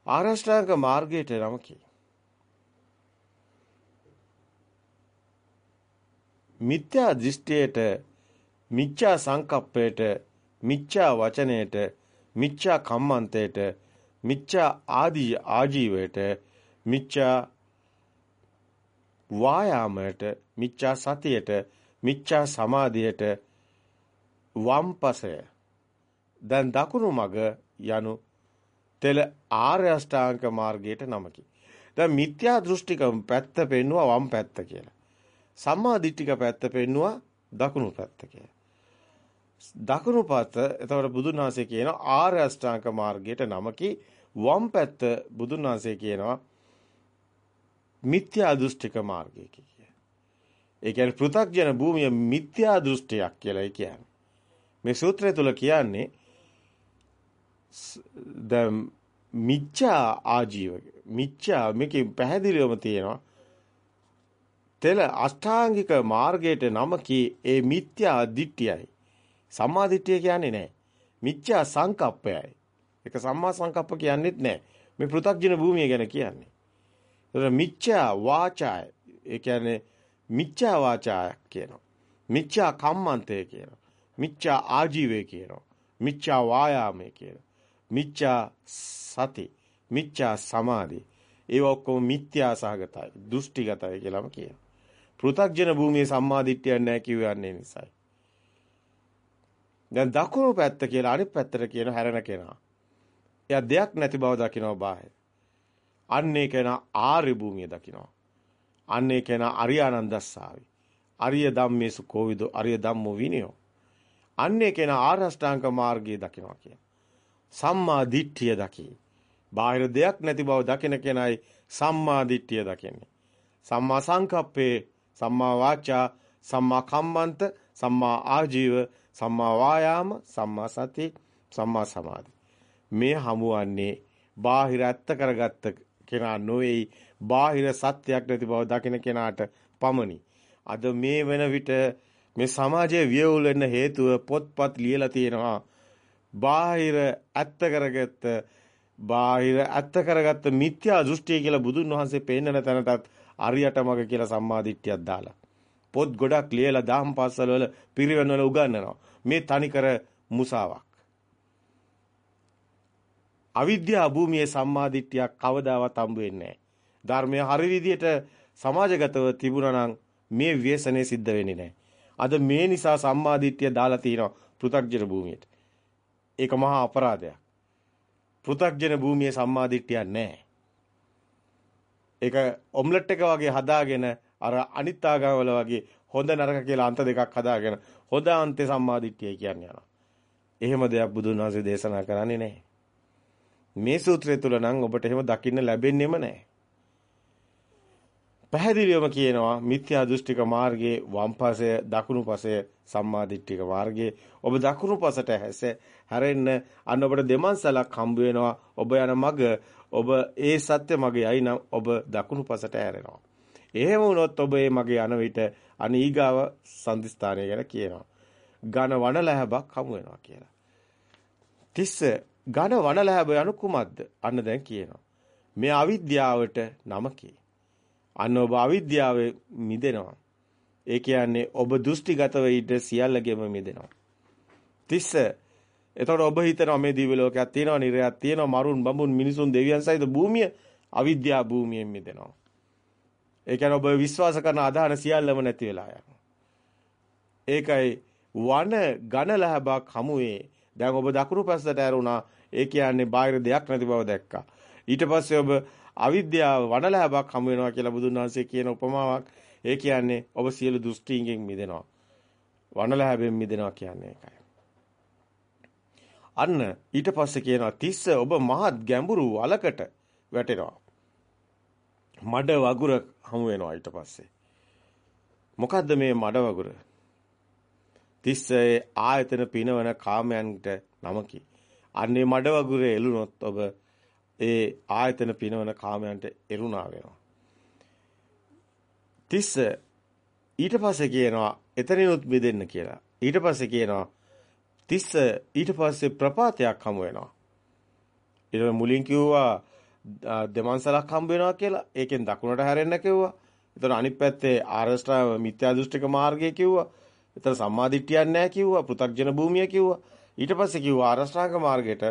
ආර්ය අෂ්ටාංග මාර්ගයට නම කි. මිත්‍යා දෘෂ්ටියට මිච්ඡා සංකප්පයට මිච්ඡා වචනයට මිච්ඡා කම්මන්තයට මිච්ඡා ආදී ආජීවයට මිච්ඡා වායාමයට මිච්ඡා සතියට මිච්ඡා සමාධියට වම්පසය දැන් දකුණු මග යනු තෙල ආර්ය අෂ්ටාංග මාර්ගයට නමකි. දැන් මිත්‍යා දෘෂ්ටික පැත්ත පෙන්නුවා වම් පැත්ත කියලා. සම්මා දිට්ඨික පැත්ත පෙන්නුවා දකුණු පැත්ත කියලා. දකුණු පැත්ත එතකොට බුදුන් වහන්සේ කියනවා ආර්ය අෂ්ටාංග මාර්ගයට නමකි. වම් පැත්ත බුදුන් වහන්සේ කියනවා මිත්‍යා දෘෂ්ටික මාර්ගය කිය. ඒ කියන්නේ පෘථග්ජන භූමිය මිත්‍යා දෘෂ්ටියක් කියලා කියන්නේ. මේ සූත්‍රය තුල කියන්නේ දැන් මිච්ඡා ආජීව මිච්ඡා මේකේ පැහැදිලිවම තියෙනවා. තෙල අෂ්ටාංගික මාර්ගයට නම කී ඒ මිත්‍යා දිට්ඨියයි. සම්මා දිට්ඨිය කියන්නේ නැහැ. මිච්ඡා සංකප්පයයි. ඒක සම්මා සංකප්ප කියන්නේත් නැහැ. මේ පෘථග්ජන භූමිය ගැන කියන්නේ. ඒතර මිච්ඡා වාචාය ඒ කියන්නේ මිච්ඡා වාචාය කියනවා. මිච්ඡා කම්මන්තය කියනවා. මිච්ඡා ආජීවය කියනවා. මිච්ඡා වායාමය කියනවා. මිච්ඡා සති මිච්ඡා සමාධි ඒව ඔක්කොම මිත්‍යා සහගතයි දෘෂ්ටිගතයි කියලාම කියනවා. පෘථග්ජන භූමියේ සම්මාදිට්ඨියක් නැහැ කියවන්නේ නිසායි. දැන් දකුණු පැත්ත කියලා අනිත් පැත්තට කියන හැරෙන කෙනා. එයා දෙයක් නැති බව දකිනවා බාහිර. අන්නේ කෙනා ආර්ය භූමිය දකිනවා. අන්නේ කෙනා අරියානන්දස්සාවි. අරිය ධම්මේසු කෝවිදෝ අරිය ධම්මෝ විනයෝ. අන්නේ කෙනා ආරෂ්ඨාංග මාර්ගයේ දකිනවා කියන. සම්මා දිට්ඨිය දකි. බාහිර දෙයක් නැති බව දකින කෙනයි සම්මා දිට්ඨිය දකින්නේ. සම්මා සංකප්පේ, සම්මා වාචා, සම්මා කම්මන්ත, සම්මා ආජීව, සම්මා වායාම, සම්මා සති, සම්මා සමාධි. මේ හමුවන්නේ බාහිර ඇත්ත කරගත්ත කෙනා නොවේයි බාහිර සත්‍යයක් නැති බව දකින කෙනාට පමණි. අද මේ වෙන විට මේ සමාජයේ වියවුල් වෙන්න හේතුව පොත්පත් ලියලා තියෙනවා. බාහිර ඇත්ත කරගත්ත බාහිර ඇත්ත කරගත්ත මිත්‍යා දෘෂ්ටිය කියලා බුදුන් වහන්සේ පෙන්නන තැනටත් අරියට මග කියලා සම්මාදිට්ඨියක් දාලා. පොත් ගොඩක් ලියලා දහම් පාසල් වල පිරිවෙන් වල උගන්වනවා. මේ තනිකර මුසාවක්. අවිද්‍යා භූමියේ සම්මාදිට්ඨියක් කවදාවත් හම්බ වෙන්නේ නැහැ. ධර්මය හරි විදියට සමාජගතව තිබුණා නම් මේ ව්‍යසනේ සිද්ධ වෙන්නේ නැහැ. අද මේ නිසා සම්මාදිට්ඨිය දාලා තියෙනවා පෘථග්ජන භූමියට. ඒක මහා අපරාධයක් පෘථග්ජන භූමියේ සම්මාදිට්ඨියක් නැහැ. ඒක ඔම්ලට් එක වගේ හදාගෙන අර අනිත් ආගම්වල වගේ හොඳ නරක කියලා අන්ත දෙකක් හදාගෙන හොඳ අන්තේ සම්මාදිට්ඨිය කියන්නේ යනවා. එහෙම දෙයක් බුදුන් වහන්සේ දේශනා කරන්නේ නැහැ. මේ සූත්‍රය තුල නම් ඔබට එහෙම දකින්න ලැබෙන්නේම නැහැ. පැහැදිලිවම කියනවා මිත්‍යා දෘෂ්ටික මාර්ගයේ වම් පසය දකුණු පසය සම්මාදිට්ඨික මාර්ගයේ. ඔබ දකුණු පසට හැස හැරෙන්න අන්න ඔබට දෙමන්සලක් හම්බ වෙනවා. ඔබ යන මග ඔබ ඒ සත්‍ය මගේ යයි නම් ඔබ දකුණු පසට හැරෙනවා. එහෙම වුණොත් ඔබ මේ මගේ යන විට අනීගාව සම්දිස්ථානය ගැන කියනවා. ඝන වන ලැබක් හමු වෙනවා කියලා. තිස්ස ඝන වන ලැබ යනු කුමක්ද? අන්න දැන් කියනවා. මේ අවිද්‍යාවට නමකේ අන්න ඔබ අවිද්‍යාවේ මිදෙනවා. ඒ කියන්නේ ඔබ දෘෂ්ටිගතව ඉඳ සියල්ලගෙම මිදෙනවා. තිස්ස එතකොට ඔබ හිතනවා මේ දිව්‍ය ලෝකයක් තියෙනවා, නිරයක් තියෙනවා, මරුන් බඹුන් මිනිසුන් දෙවියන් සහිත භූමිය අවිද්‍යා භූමියෙන් මිදෙනවා. ඒ කියන්නේ ඔබ විශ්වාස කරන අදහන සියල්ලම නැති වෙලා යනවා. ඒකයි වන ඝන ලහබක් හමුවේ දැන් ඔබ දකුණු පැත්තට ඇරුණා. ඒ කියන්නේ බාහිර දෙයක් නැති බව දැක්කා. ඊට පස්සේ ඔබ අවිද්‍යාව වඩලෑබක් හමු වෙනවා කියලා බුදුන් වහන්සේ කියන උපමාවක්. ඒ කියන්නේ ඔබ සියලු දෘෂ්ටියෙන් මිදෙනවා. වඩලෑබෙන් මිදෙනවා කියන්නේ ඒකයි. අන්න ඊට පස්සේ කියනවා තිස්ස ඔබ මහත් ගැඹුරු වලකට වැටෙනවා. මඩ වගුර හමු වෙනවා ඊට පස්සේ. මොකද්ද මේ මඩ වගුර? තිස්සේ ආයතන පිනවන කාමයන්ට නමකි. අන්නේ මඩ වගුරේ එළුනොත් ඔබ ඒ ආයතන පිනවන කාමයන්ට එරුණා වෙනවා. තිස්ස ඊට පස්සේ කියනවා එතනිනුත් මිදෙන්න කියලා. ඊට පස්සේ කියනවා තිස්ස ඊට පස්සේ ප්‍රපාතයක් හමු වෙනවා. ඊට මුලින් කිව්වා දෙමන්සලක් හම්බ වෙනවා කියලා. ඒකෙන් දකුණට හැරෙන්න කිව්වා. එතන අනිත් පැත්තේ ආරෂ්ඨා මිත්‍යා දෘෂ්ටික මාර්ගය කිව්වා. එතන සම්මාදිට්ඨියක් නැහැ කිව්වා. පෘථග්ජන භූමිය කිව්වා. ඊට පස්සේ කිව්වා ආරෂ්ඨාංග මාර්ගයට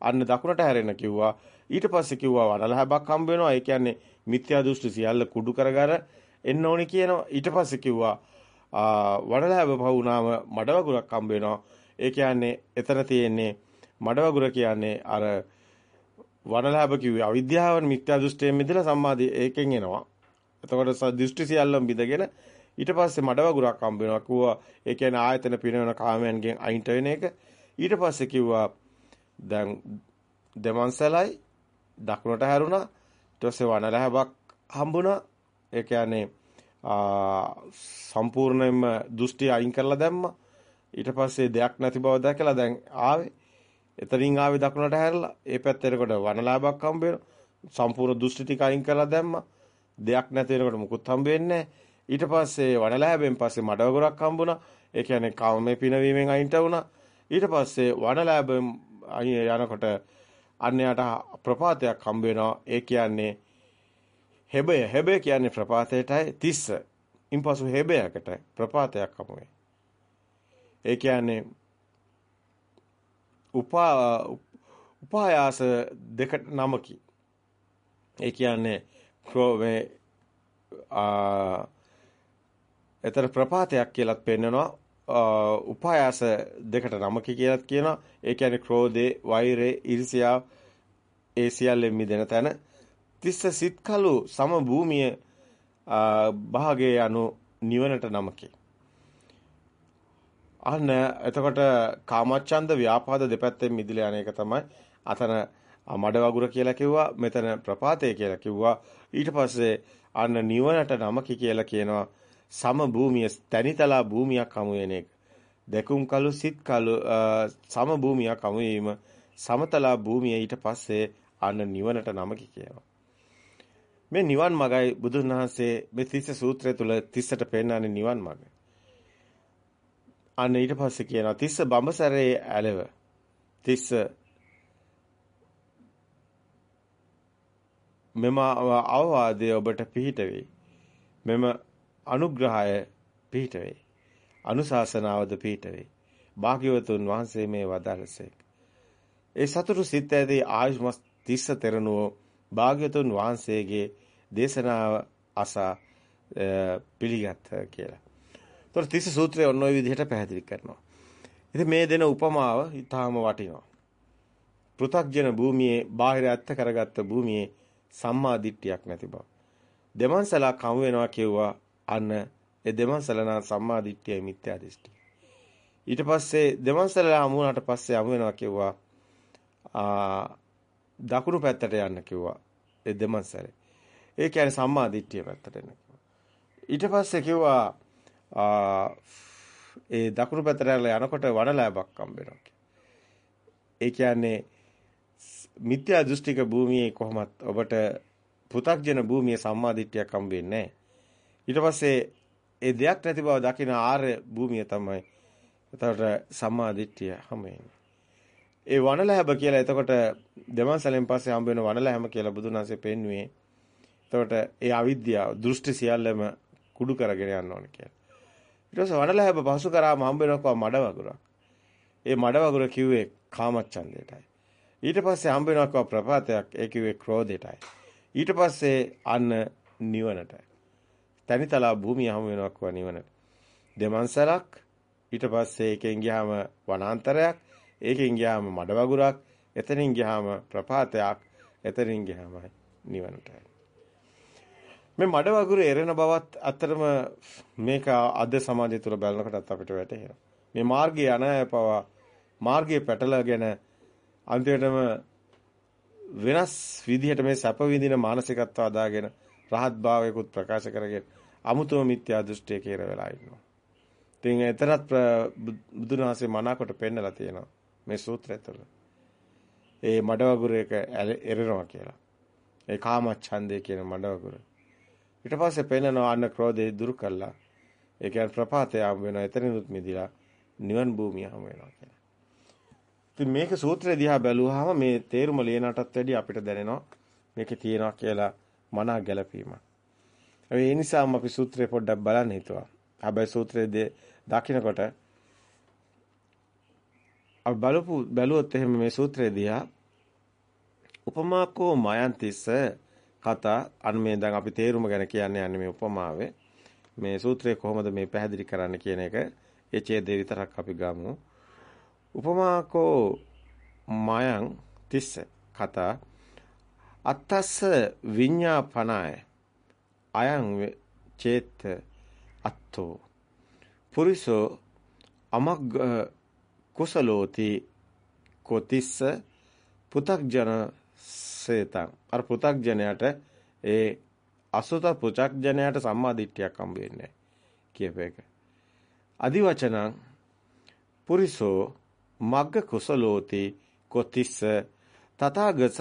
අන්න දකුණට හැරෙන්න කිව්වා. ඊට පස්සේ කිව්වා වඩලහබක් හම්බ වෙනවා. ඒ කියන්නේ මිත්‍යා දෘෂ්ටි සියල්ල කුඩු කරගර එන්න ඕනි කියනවා. ඊට පස්සේ කිව්වා වඩලහබ පවුනාම මඩවගුරක් හම්බ වෙනවා. ඒ කියන්නේ එතන තියෙන්නේ මඩවගුර කියන්නේ අර වනලාභ කිව්වේ අවිද්‍යාවන් මිත්‍යා දෘෂ්ටියෙන් මිදලා සම්මාදී ඒකෙන් එනවා. එතකොට දෘෂ්ටි සියල්ලම බිඳගෙන ඊට පස්සේ මඩවගුරක් හම්බ වෙනවා. කිව්වා ඒ කියන්නේ ආයතන පිනවන කාමයන්ගෙන් අයින්ට වෙන එක. ඊට පස්සේ කිව්වා දැන් දෙමන්සලයි දකුණට හැරුණා. ඊට පස්සේ වනලාභක් හම්බුණා. ඒ කියන්නේ සම්පූර්ණයෙන්ම දෘෂ්ටි අයින් කරලා දැම්මා. ඊට පස්සේ දෙයක් නැති බව දැකලා දැන් ආවේ. එතනින් ආවේ දකුණට හැරලා ඒ පැත්තට කොට වනලාභක් හම්බ වෙනවා. සම්පූර්ණ දෘෂ්ටි ටික අයින් කරලා දැම්මා. දෙයක් නැති වෙනකොට මුකුත් හම්බ වෙන්නේ ඊට පස්සේ වනලාභයෙන් පස්සේ මඩවගොරක් හම්බුණා. ඒ කියන්නේ කාමයේ පිනවීමෙන් අයින්ට වුණා. ඊට පස්සේ වනලාභයෙන් යනකොට අන්‍යයට ප්‍රපාතයක් හම්බ වෙනවා. ඒ කියන්නේ හෙබය හෙබය කියන්නේ ප්‍රපාතයටයි 30. ඉන්පසු හෙබයකට ප්‍රපාතයක් හමු වෙයි. ඒ කියන්නේ උපා උපායාස දෙක නමකි. ඒ කියන්නේ මේ ආ එතන ප්‍රපාතයක් කියලාත් පෙන්නනවා. උපායාස දෙකට නමකි කියලාත් කියනවා. ඒ කියන්නේ ක්‍රෝධේ, වෛරේ, ඊර්ෂ්‍යාව ඒ සියල්ලෙන් මිදෙන තැන තිස්ස සිත්කලු සම භූමිය භාගයේ යනු නිවනට නමකි. අන්න එතකොට කාමච්ඡන්ද ව්‍යාපාද දෙපැත්තෙන් මිදිලා යන එක තමයි අතන මඩ වගුර කියලා කිව්වා මෙතන ප්‍රපාතය කියලා කිව්වා ඊට පස්සේ අන්න නිවනට නමකි කියලා කියනවා සම භූමිය තනිතලා භූමියක් හමු වෙන එක දෙකුම් කලු සිත් කලු සම භූමියක් හමු වීම සමතලා භූමිය ඊට පස්සේ අන්න නිවනට නමකි කියනවා මේ නිවන් මගයි බුදුන් වහන්සේ මේ තිස්ස සූත්‍රය තුල තිස්සට පෙන්නන්නේ නිවන් මග. අන්න ඊට පස්සේ කියනවා තිස්ස බඹසරේ ඇලව. තිස්ස මෙම අවවාදය ඔබට පිහිට වෙයි. මෙම අනුග්‍රහය පිහිට වෙයි. අනුශාසනාවද පිහිට වෙයි. භාග්‍යවතුන් වහන්සේ මේ වදාළසේක. ඒ සතුරු සිත් ඇදී ආයුෂ්මත් තිස්ස තෙරණුවෝ භාග්‍යතුන් වහන්සේගේ දේශනාව අසා පිළිගත් කියලා. ඒතර තිස්ස සූත්‍රය ඔන්න ඔය විදිහට පැහැදිලි කරනවා. ඉතින් මේ දෙන උපමාව ඊටාම වටිනවා. පෘථග්ජන භූමියේ බාහිර ඇත්ත කරගත්ත භූමියේ සම්මා දිට්ඨියක් නැති බව. දෙමන්සලා කමු වෙනවා කිව්වා අන්න ඒ දෙමන්සලනා සම්මා දිට්ඨියයි මිත්‍යා දෘෂ්ටි. ඊට පස්සේ දෙමන්සලලා හමු වුණාට පස්සේ හමු වෙනවා කිව්වා දකුණු පැත්තට යන්න කිව්වා. ඒ දෙමන්සලේ. ඒ කියන්නේ සම්මා දිට්ඨිය පැත්තට එන්න කිව්වා. ඊට පස්සේ කිව්වා ඒ දකුණු පැත්තට යනකොට වනලෑබක් හම්බ වෙනවා ඒ කියන්නේ මිත්‍යා දෘෂ්ටික භූමියේ කොහොමත් ඔබට පෘථග්ජන භූමියේ සම්මා දිට්ඨියක් හම්බ වෙන්නේ ඊට පස්සේ ඒ දෙයක් නැති බව දකින ආර්ය භූමිය තමයි එතකොට සම්මා දිට්ඨිය හම්බ වෙන්නේ ඒ වනලැහැබ කියලා එතකොට දෙමන්සලෙන් පස්සේ හම්බ වෙන වනලැහැම කියලා බුදුන් වහන්සේ පෙන්වුවේ. එතකොට ඒ අවිද්‍යාව දෘෂ්ටි සියල්ලම කුඩු කරගෙන යන්න ඕන කියලා. ඊට පස්සේ වනලැහැබ පසු කරාම හම්බ වෙනවා මඩ වගුරක්. ඒ මඩ වගුර කිව්වේ කාමච්ඡන්දයටයි. ඊට පස්සේ හම්බ වෙනවා ප්‍රපාතයක් ඒ කිව්වේ ක්‍රෝධයටයි. ඊට පස්සේ අන්න නිවනටයි. තනිතලා භූමිය හම්බ වෙනවා නිවනට. දෙමන්සලක් ඊට පස්සේ එකෙන් ගියාම වනාන්තරයක් ඒකෙන් ගියාම මඩ වගුරක්, එතනින් ගියාම ප්‍රපාතයක්, එතනින් ගියාම නිවනට. මේ මඩ වගුර එරෙන බවත් අතරම මේක අද සමාජය තුළ බලනකොටත් අපිට වැටහෙනවා. මේ මාර්ගයේ අනායපව මාර්ගයේ පැටලගෙන අන්තිමටම වෙනස් විදිහට මේ සැප විඳින මානසිකත්ව අදාගෙන රහත් භාවයකුත් ප්‍රකාශ කරගෙන අමුතුම මිත්‍යා දෘෂ්ටිය කෙර වෙලා ඉන්නවා. ඉතින් එතරම් බුදුන් වහන්සේ මනාකොට පෙන්නලා තියෙනවා. මේ සූත්‍රය තුළ. ඒ මඩවගුරේක එරෙනවා කියලා. ඒ කාමච්ඡන්දේ කියන මඩවගුර. ඊට පස්සේ පෙන්නනවා අන්න ක්‍රෝධේ දුරු කළා. ඒ කියන්නේ ප්‍රපාතය හම් වෙනවා. එතනිනුත් මිදිලා නිවන් භූමිය හම් වෙනවා කියලා. ඉතින් මේක සූත්‍රය දිහා බැලුවාම මේ තේරුම ලියනටත් වැඩිය අපිට දැනෙනවා මේකේ තියෙනවා කියලා මනා ගැළපීමක්. ඒ නිසාම අපි සූත්‍රය පොඩ්ඩක් බලන්න හිතුවා. හැබැයි සූත්‍රයේ දකින්නකොට අපි බලපු බැලුවොත් එහෙම මේ සූත්‍රය දිහා උපමාකෝ මයන්තිස්ස කතා අන්න මේ දැන් අපි තේරුම ගැන කියන්න යන්නේ මේ උපමාවේ. මේ සූත්‍රය කොහොමද මේ පැහැදිලි කරන්න කියන එක ඒ ඡේදේ විතරක් අපි ගමු. උපමාකෝ මයං තිස්ස කතා අත්තස්ස විඤ්ඤාපනාය. අයං චේත අත්තෝ. පුරිසෝ අමග්ග කුසලෝති කොතිස්ස පු탁ජන සේතං. අර පු탁ජනයට ඒ අසුත පු탁ජනයට සම්මාදිට්ඨියක් හම්බ වෙන්නේ කියප එක. අදිවචනං පුරිසෝ මග්ග කුසලෝති කොතිස්ස තථාගත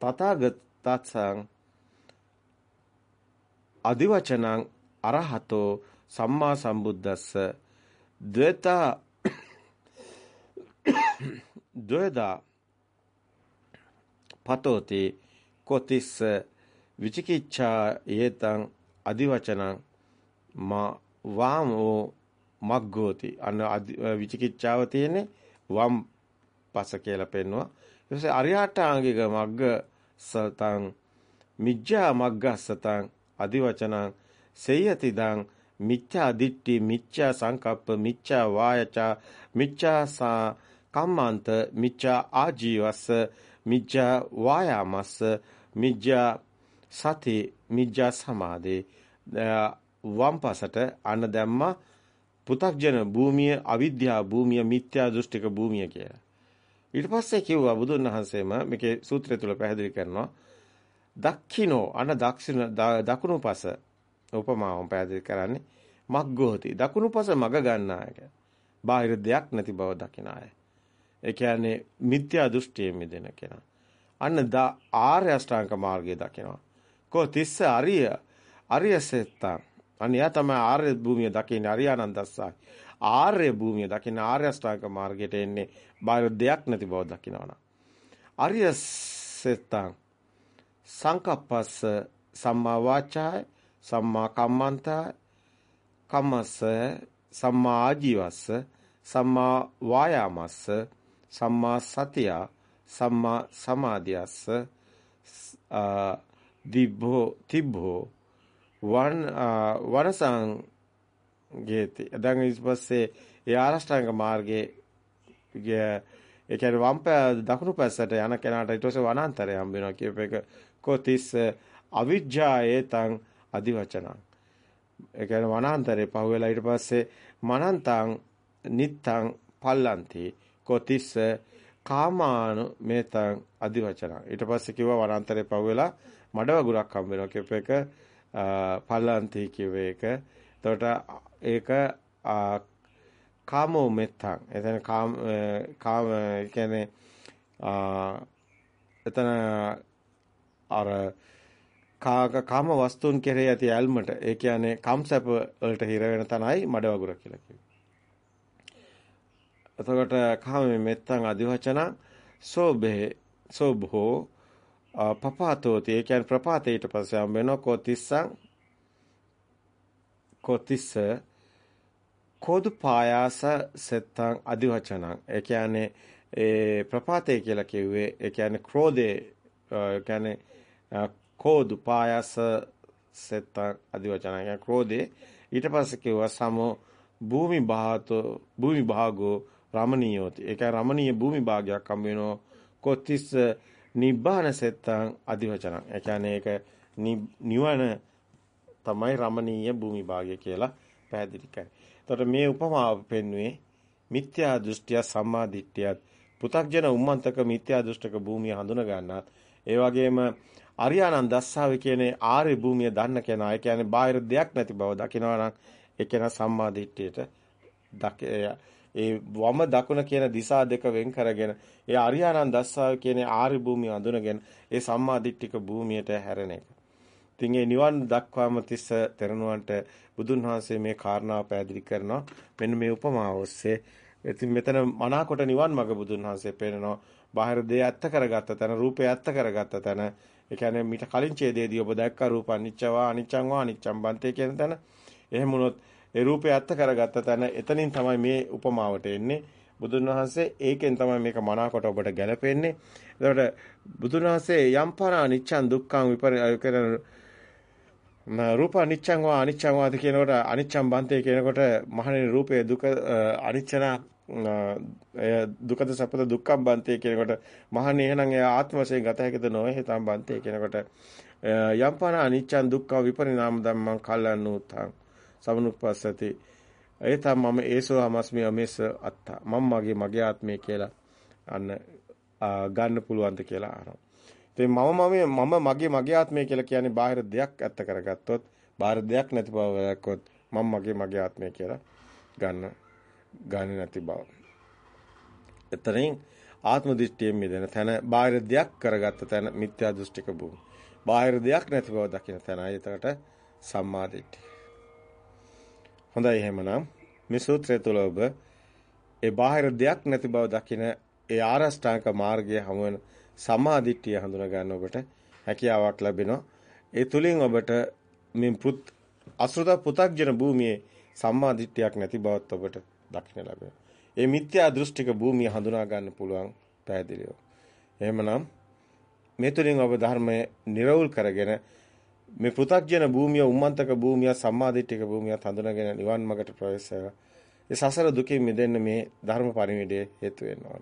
තථාගතසං අදිවචනං අරහතෝ සම්මා සම්බුද්දස්ස. ද්වේතා ද්වේදා පතෝති කොතිස්ස. විචිකිච්ඡා යේතං අදිවචනං මා වාමෝ මග්ගෝති. අන්න විචිකිච්ඡාව තියෙන්නේ වම් පස කියලා පෙන්නවා. ඊට පස්සේ අරියාටාංගික මග්ග සතං මිජ්ජා මග්ගස්සතං අදිවචනං සේයතිදං මිච්ඡා දිට්ඨි මිච්ඡා සංකප්ප මිච්ඡා වායචා මිච්ඡා සා කම්මාන්ත මිච්ඡා ආජීවස්ස මිච්ඡා වායාමස්ස මිච්ඡා සති මිච්ඡා සමාධි වම්පසට අන්න දැම්මා පු탁ජන භූමිය අවිද්‍යා භූමිය මිත්‍යා දෘෂ්ටික භූමිය කියලා. ඊට පස්සේ කිව්වා බුදුන් වහන්සේම මේකේ සූත්‍රය තුල පැහැදිලි කරනවා දක්ඛිනෝ අන දක්ෂින දකුණු පස උපමාවම පැහැදිලි කරන්නේ මග්ගෝති දකුණු පස මග ගන්නායක. බාහිර දෙයක් නැති බව දකිනාය. ඒ කියන්නේ මිත්‍යා දෘෂ්ටියෙන් මිදෙන කෙනා. අන්න දා ආර්ය අෂ්ටාංග මාර්ගය දකිනවා. කෝ තිස්ස අරිය අරිය සෙත්තං. අනියා තමයි ආර්ය භූමිය දකින්නේ අරියානන්දස්සයි. ආර්ය භූමිය දකින්න ආර්ය අෂ්ටාංග මාර්ගයට එන්නේ බාහිර දෙයක් නැති බව දකිනවනම්. අරිය සෙත්තං සංකප්පස්ස සම්මා වාචාය සම්මා කම්මන්තා කම්මස්ස සම්මා ආජීවස්ස සම්මා වායාමස්ස සම්මා සතිය සම්මා සමාධියස්ස දිබ්බෝ තිබ්බෝ වන් වරසං ගේති. දැන් ඊපස්සේ ඒ ආරෂ්ඨාංග මාර්ගයේ ඒ කියන්නේ වම් දකුණු පැත්තට යන කෙනාට ඊට පස්සේ වනාන්තරය හම්බ වෙනවා කියප එක කොතිස් අවිජ්ජායේතං අදිවචනං. ඒ කියන්නේ වනාන්තරේ පහුවෙලා ඊට පස්සේ මනන්තං නිත්තං පල්ලන්ති කොතිස්ස කාමානු මේතං අදිවචනං. ඊට පස්සේ කිව්වා වනාන්තරේ පහුවෙලා මඩ වගුරක් හම්බ වෙනවා කියප එක පල්ලන්ති කිව්ව එක එතකොට ඒක කාමෝ මෙත්තං. එතන කාම කාම කියන්නේ එතන අර කාම වස්තුන් කෙරෙහි ඇති ඇල්මට ඒ කියන්නේ කම්සප වලට හිර වෙන තනයි මඩ වගුර කියලා කියන්නේ. එතකොට කාමේ මෙත්තං අදිවචන සෝබේ සෝභෝ පපාතෝති ඒ කියන්නේ ප්‍රපාතයට පස්සේ හම් වෙනවා කොතිස්සං කොතිස්ස කෝදු පායාස සෙත්තං අදිවචනං ඒ කියන්නේ ඒ ප්‍රපාතය කියලා කිව්වේ ඒ කියන්නේ ක්‍රෝධේ ඒ කියන්නේ කෝදු පායාස සෙත්තං අදිවචනං කියන්නේ ක්‍රෝධේ ඊට පස්සේ කිව්වා සමෝ භූමි භාතෝ භූමි භාගෝ රමණීයෝති. ඒක රමණීය භූමි භාගයක් හම් වෙනවා. කොතිස්ස නිබ්බාන සෙත්තං අදිවචනං ඒ කියන්නේ ඒක නිවන තමයි රමණීය භූමි භාගය කියලා පැහැදිලි කරන්නේ. එතකොට මේ උපමාව පෙන්වුවේ මිත්‍යා දෘෂ්ටිය සම්මා දිට්ඨියත් පු탁ජන උම්මන්තක මිත්‍යා දෘෂ්ටක භූමිය හඳුන ගන්නත් ඒ වගේම අරියානන් දස්සාවේ කියන්නේ ආර්ය භූමිය දන්න කෙනා. ඒ කියන්නේ බාහිර දෙයක් නැති බව දකිනවා නම් ඒ කෙනා සම්මා දිට්ඨියට ඒ වම දකුණ කියන දිසා දෙක වෙන් කරගෙන ඒ අරියානන් දස්සාවේ කියන්නේ ආර්ය භූමිය අඳුනගෙන ඒ සම්මා දිට්ඨික භූමියට හැරෙන එක. ඉතින් ඒ නිවන් දක්වාම තිස්ස තෙරණුවන්ට බුදුන් වහන්සේ මේ කාරණාව පැහැදිලි කරනවා. මෙන්න මේ උපමාව ඔස්සේ. ඉතින් මෙතන මනාකොට නිවන් මඟ බුදුන් වහන්සේ පෙන්නනවා. බාහිර දේ ඇත්ත කරගත්ත තැන, රූපේ ඇත්ත කරගත්ත තැන. ඒ කියන්නේ මීට කලින් ඡේදයේදී ඔබ දැක්ක රූප අනිච්චවා අනිච්චං වා අනිච්චං බන්තේ කියන තැන. එහෙම වුණොත් ඒ රූපේ ඇත්ත කරගත්ත තැන එතනින් තමයි මේ උපමාවට එන්නේ. බුදුන් වහන්සේ ඒකෙන් තමයි මේක මනාකොට ඔබට ගැලපෙන්නේ. එතකොට බුදුන් වහන්සේ යම් පරා අනිච්චං දුක්ඛං විපර රූප අනිච්චං වා අනිච්චං වාද කියනකොට අනිච්චං බන්තේ කියනකොට මහණෙනි රූපයේ දුක අනිච්චන එය දුකද සැපද දුක්ඛම් බන්තේ කියනකොට මහන්නේ එහෙනම් එය ආත්ම වශයෙන් ගත හැකිද නොවේ? තම් බන්තේ කියනකොට යම්පන අනිච්චං දුක්ඛ විපරිණාම ධම්මං කල්ලන්නූතං සමනුප්පස්සති ඒ තම මම ඒසෝ අමස්මි අමෙස අත්තා. මම මගේ මගේ ආත්මය කියලා අන්න ගන්න පුළුවන්ද කියලා අහනවා. ඉතින් මම මම මම මගේ මගේ ආත්මය කියලා කියන්නේ බාහිර දෙයක් ඇත්ත කරගත්තොත් බාහිර දෙයක් නැති බව දැක්කොත් මම මගේ මගේ ආත්මය කියලා ගන්න ගන්නේ නැති බව. එතනින් ආත්ම දෘෂ්ටියෙන් මිදෙන තැන බාහිර දෙයක් කරගත්ත තැන මිත්‍යා දෘෂ්ටික භූමි. බාහිර දෙයක් නැති බව දකින තැනයි එතකට සම්මා දිට්ඨිය. හොඳයි එහෙමනම් මේ සූත්‍රය තුළ ඔබ ඒ බාහිර දෙයක් නැති බව දකින ඒ ආරෂ්ඨාංග මාර්ගය හමු වෙන සම්මා දිට්ඨිය හඳුනා ගන්න ඔබට හැකියාවක් ලැබෙනවා. ඒ තුලින් ඔබට මේ පුත් අසෘත පු탁ජන භූමියේ සම්මා දිට්ඨියක් නැති බවත් ඔබට දකින්න ලැබෙනවා. ඒ මිත්‍යා දෘෂ්ටික භූමිය හඳුනා ගන්න පුළුවන් පැහැදිලිව. එහෙමනම් මේ තුලින් ඔබ ධර්මයේ නිර්වුල් කරගෙන මේ පෘථග්ජන භූමිය උම්මන්තක භූමිය සම්මාදිට්ඨික භූමිය හඳුනාගෙන නිවන් මාර්ගට ප්‍රවේශ ඒ සසර දුකින් මිදෙන්න මේ ධර්ම පරිවිඩය හේතු වෙනවා.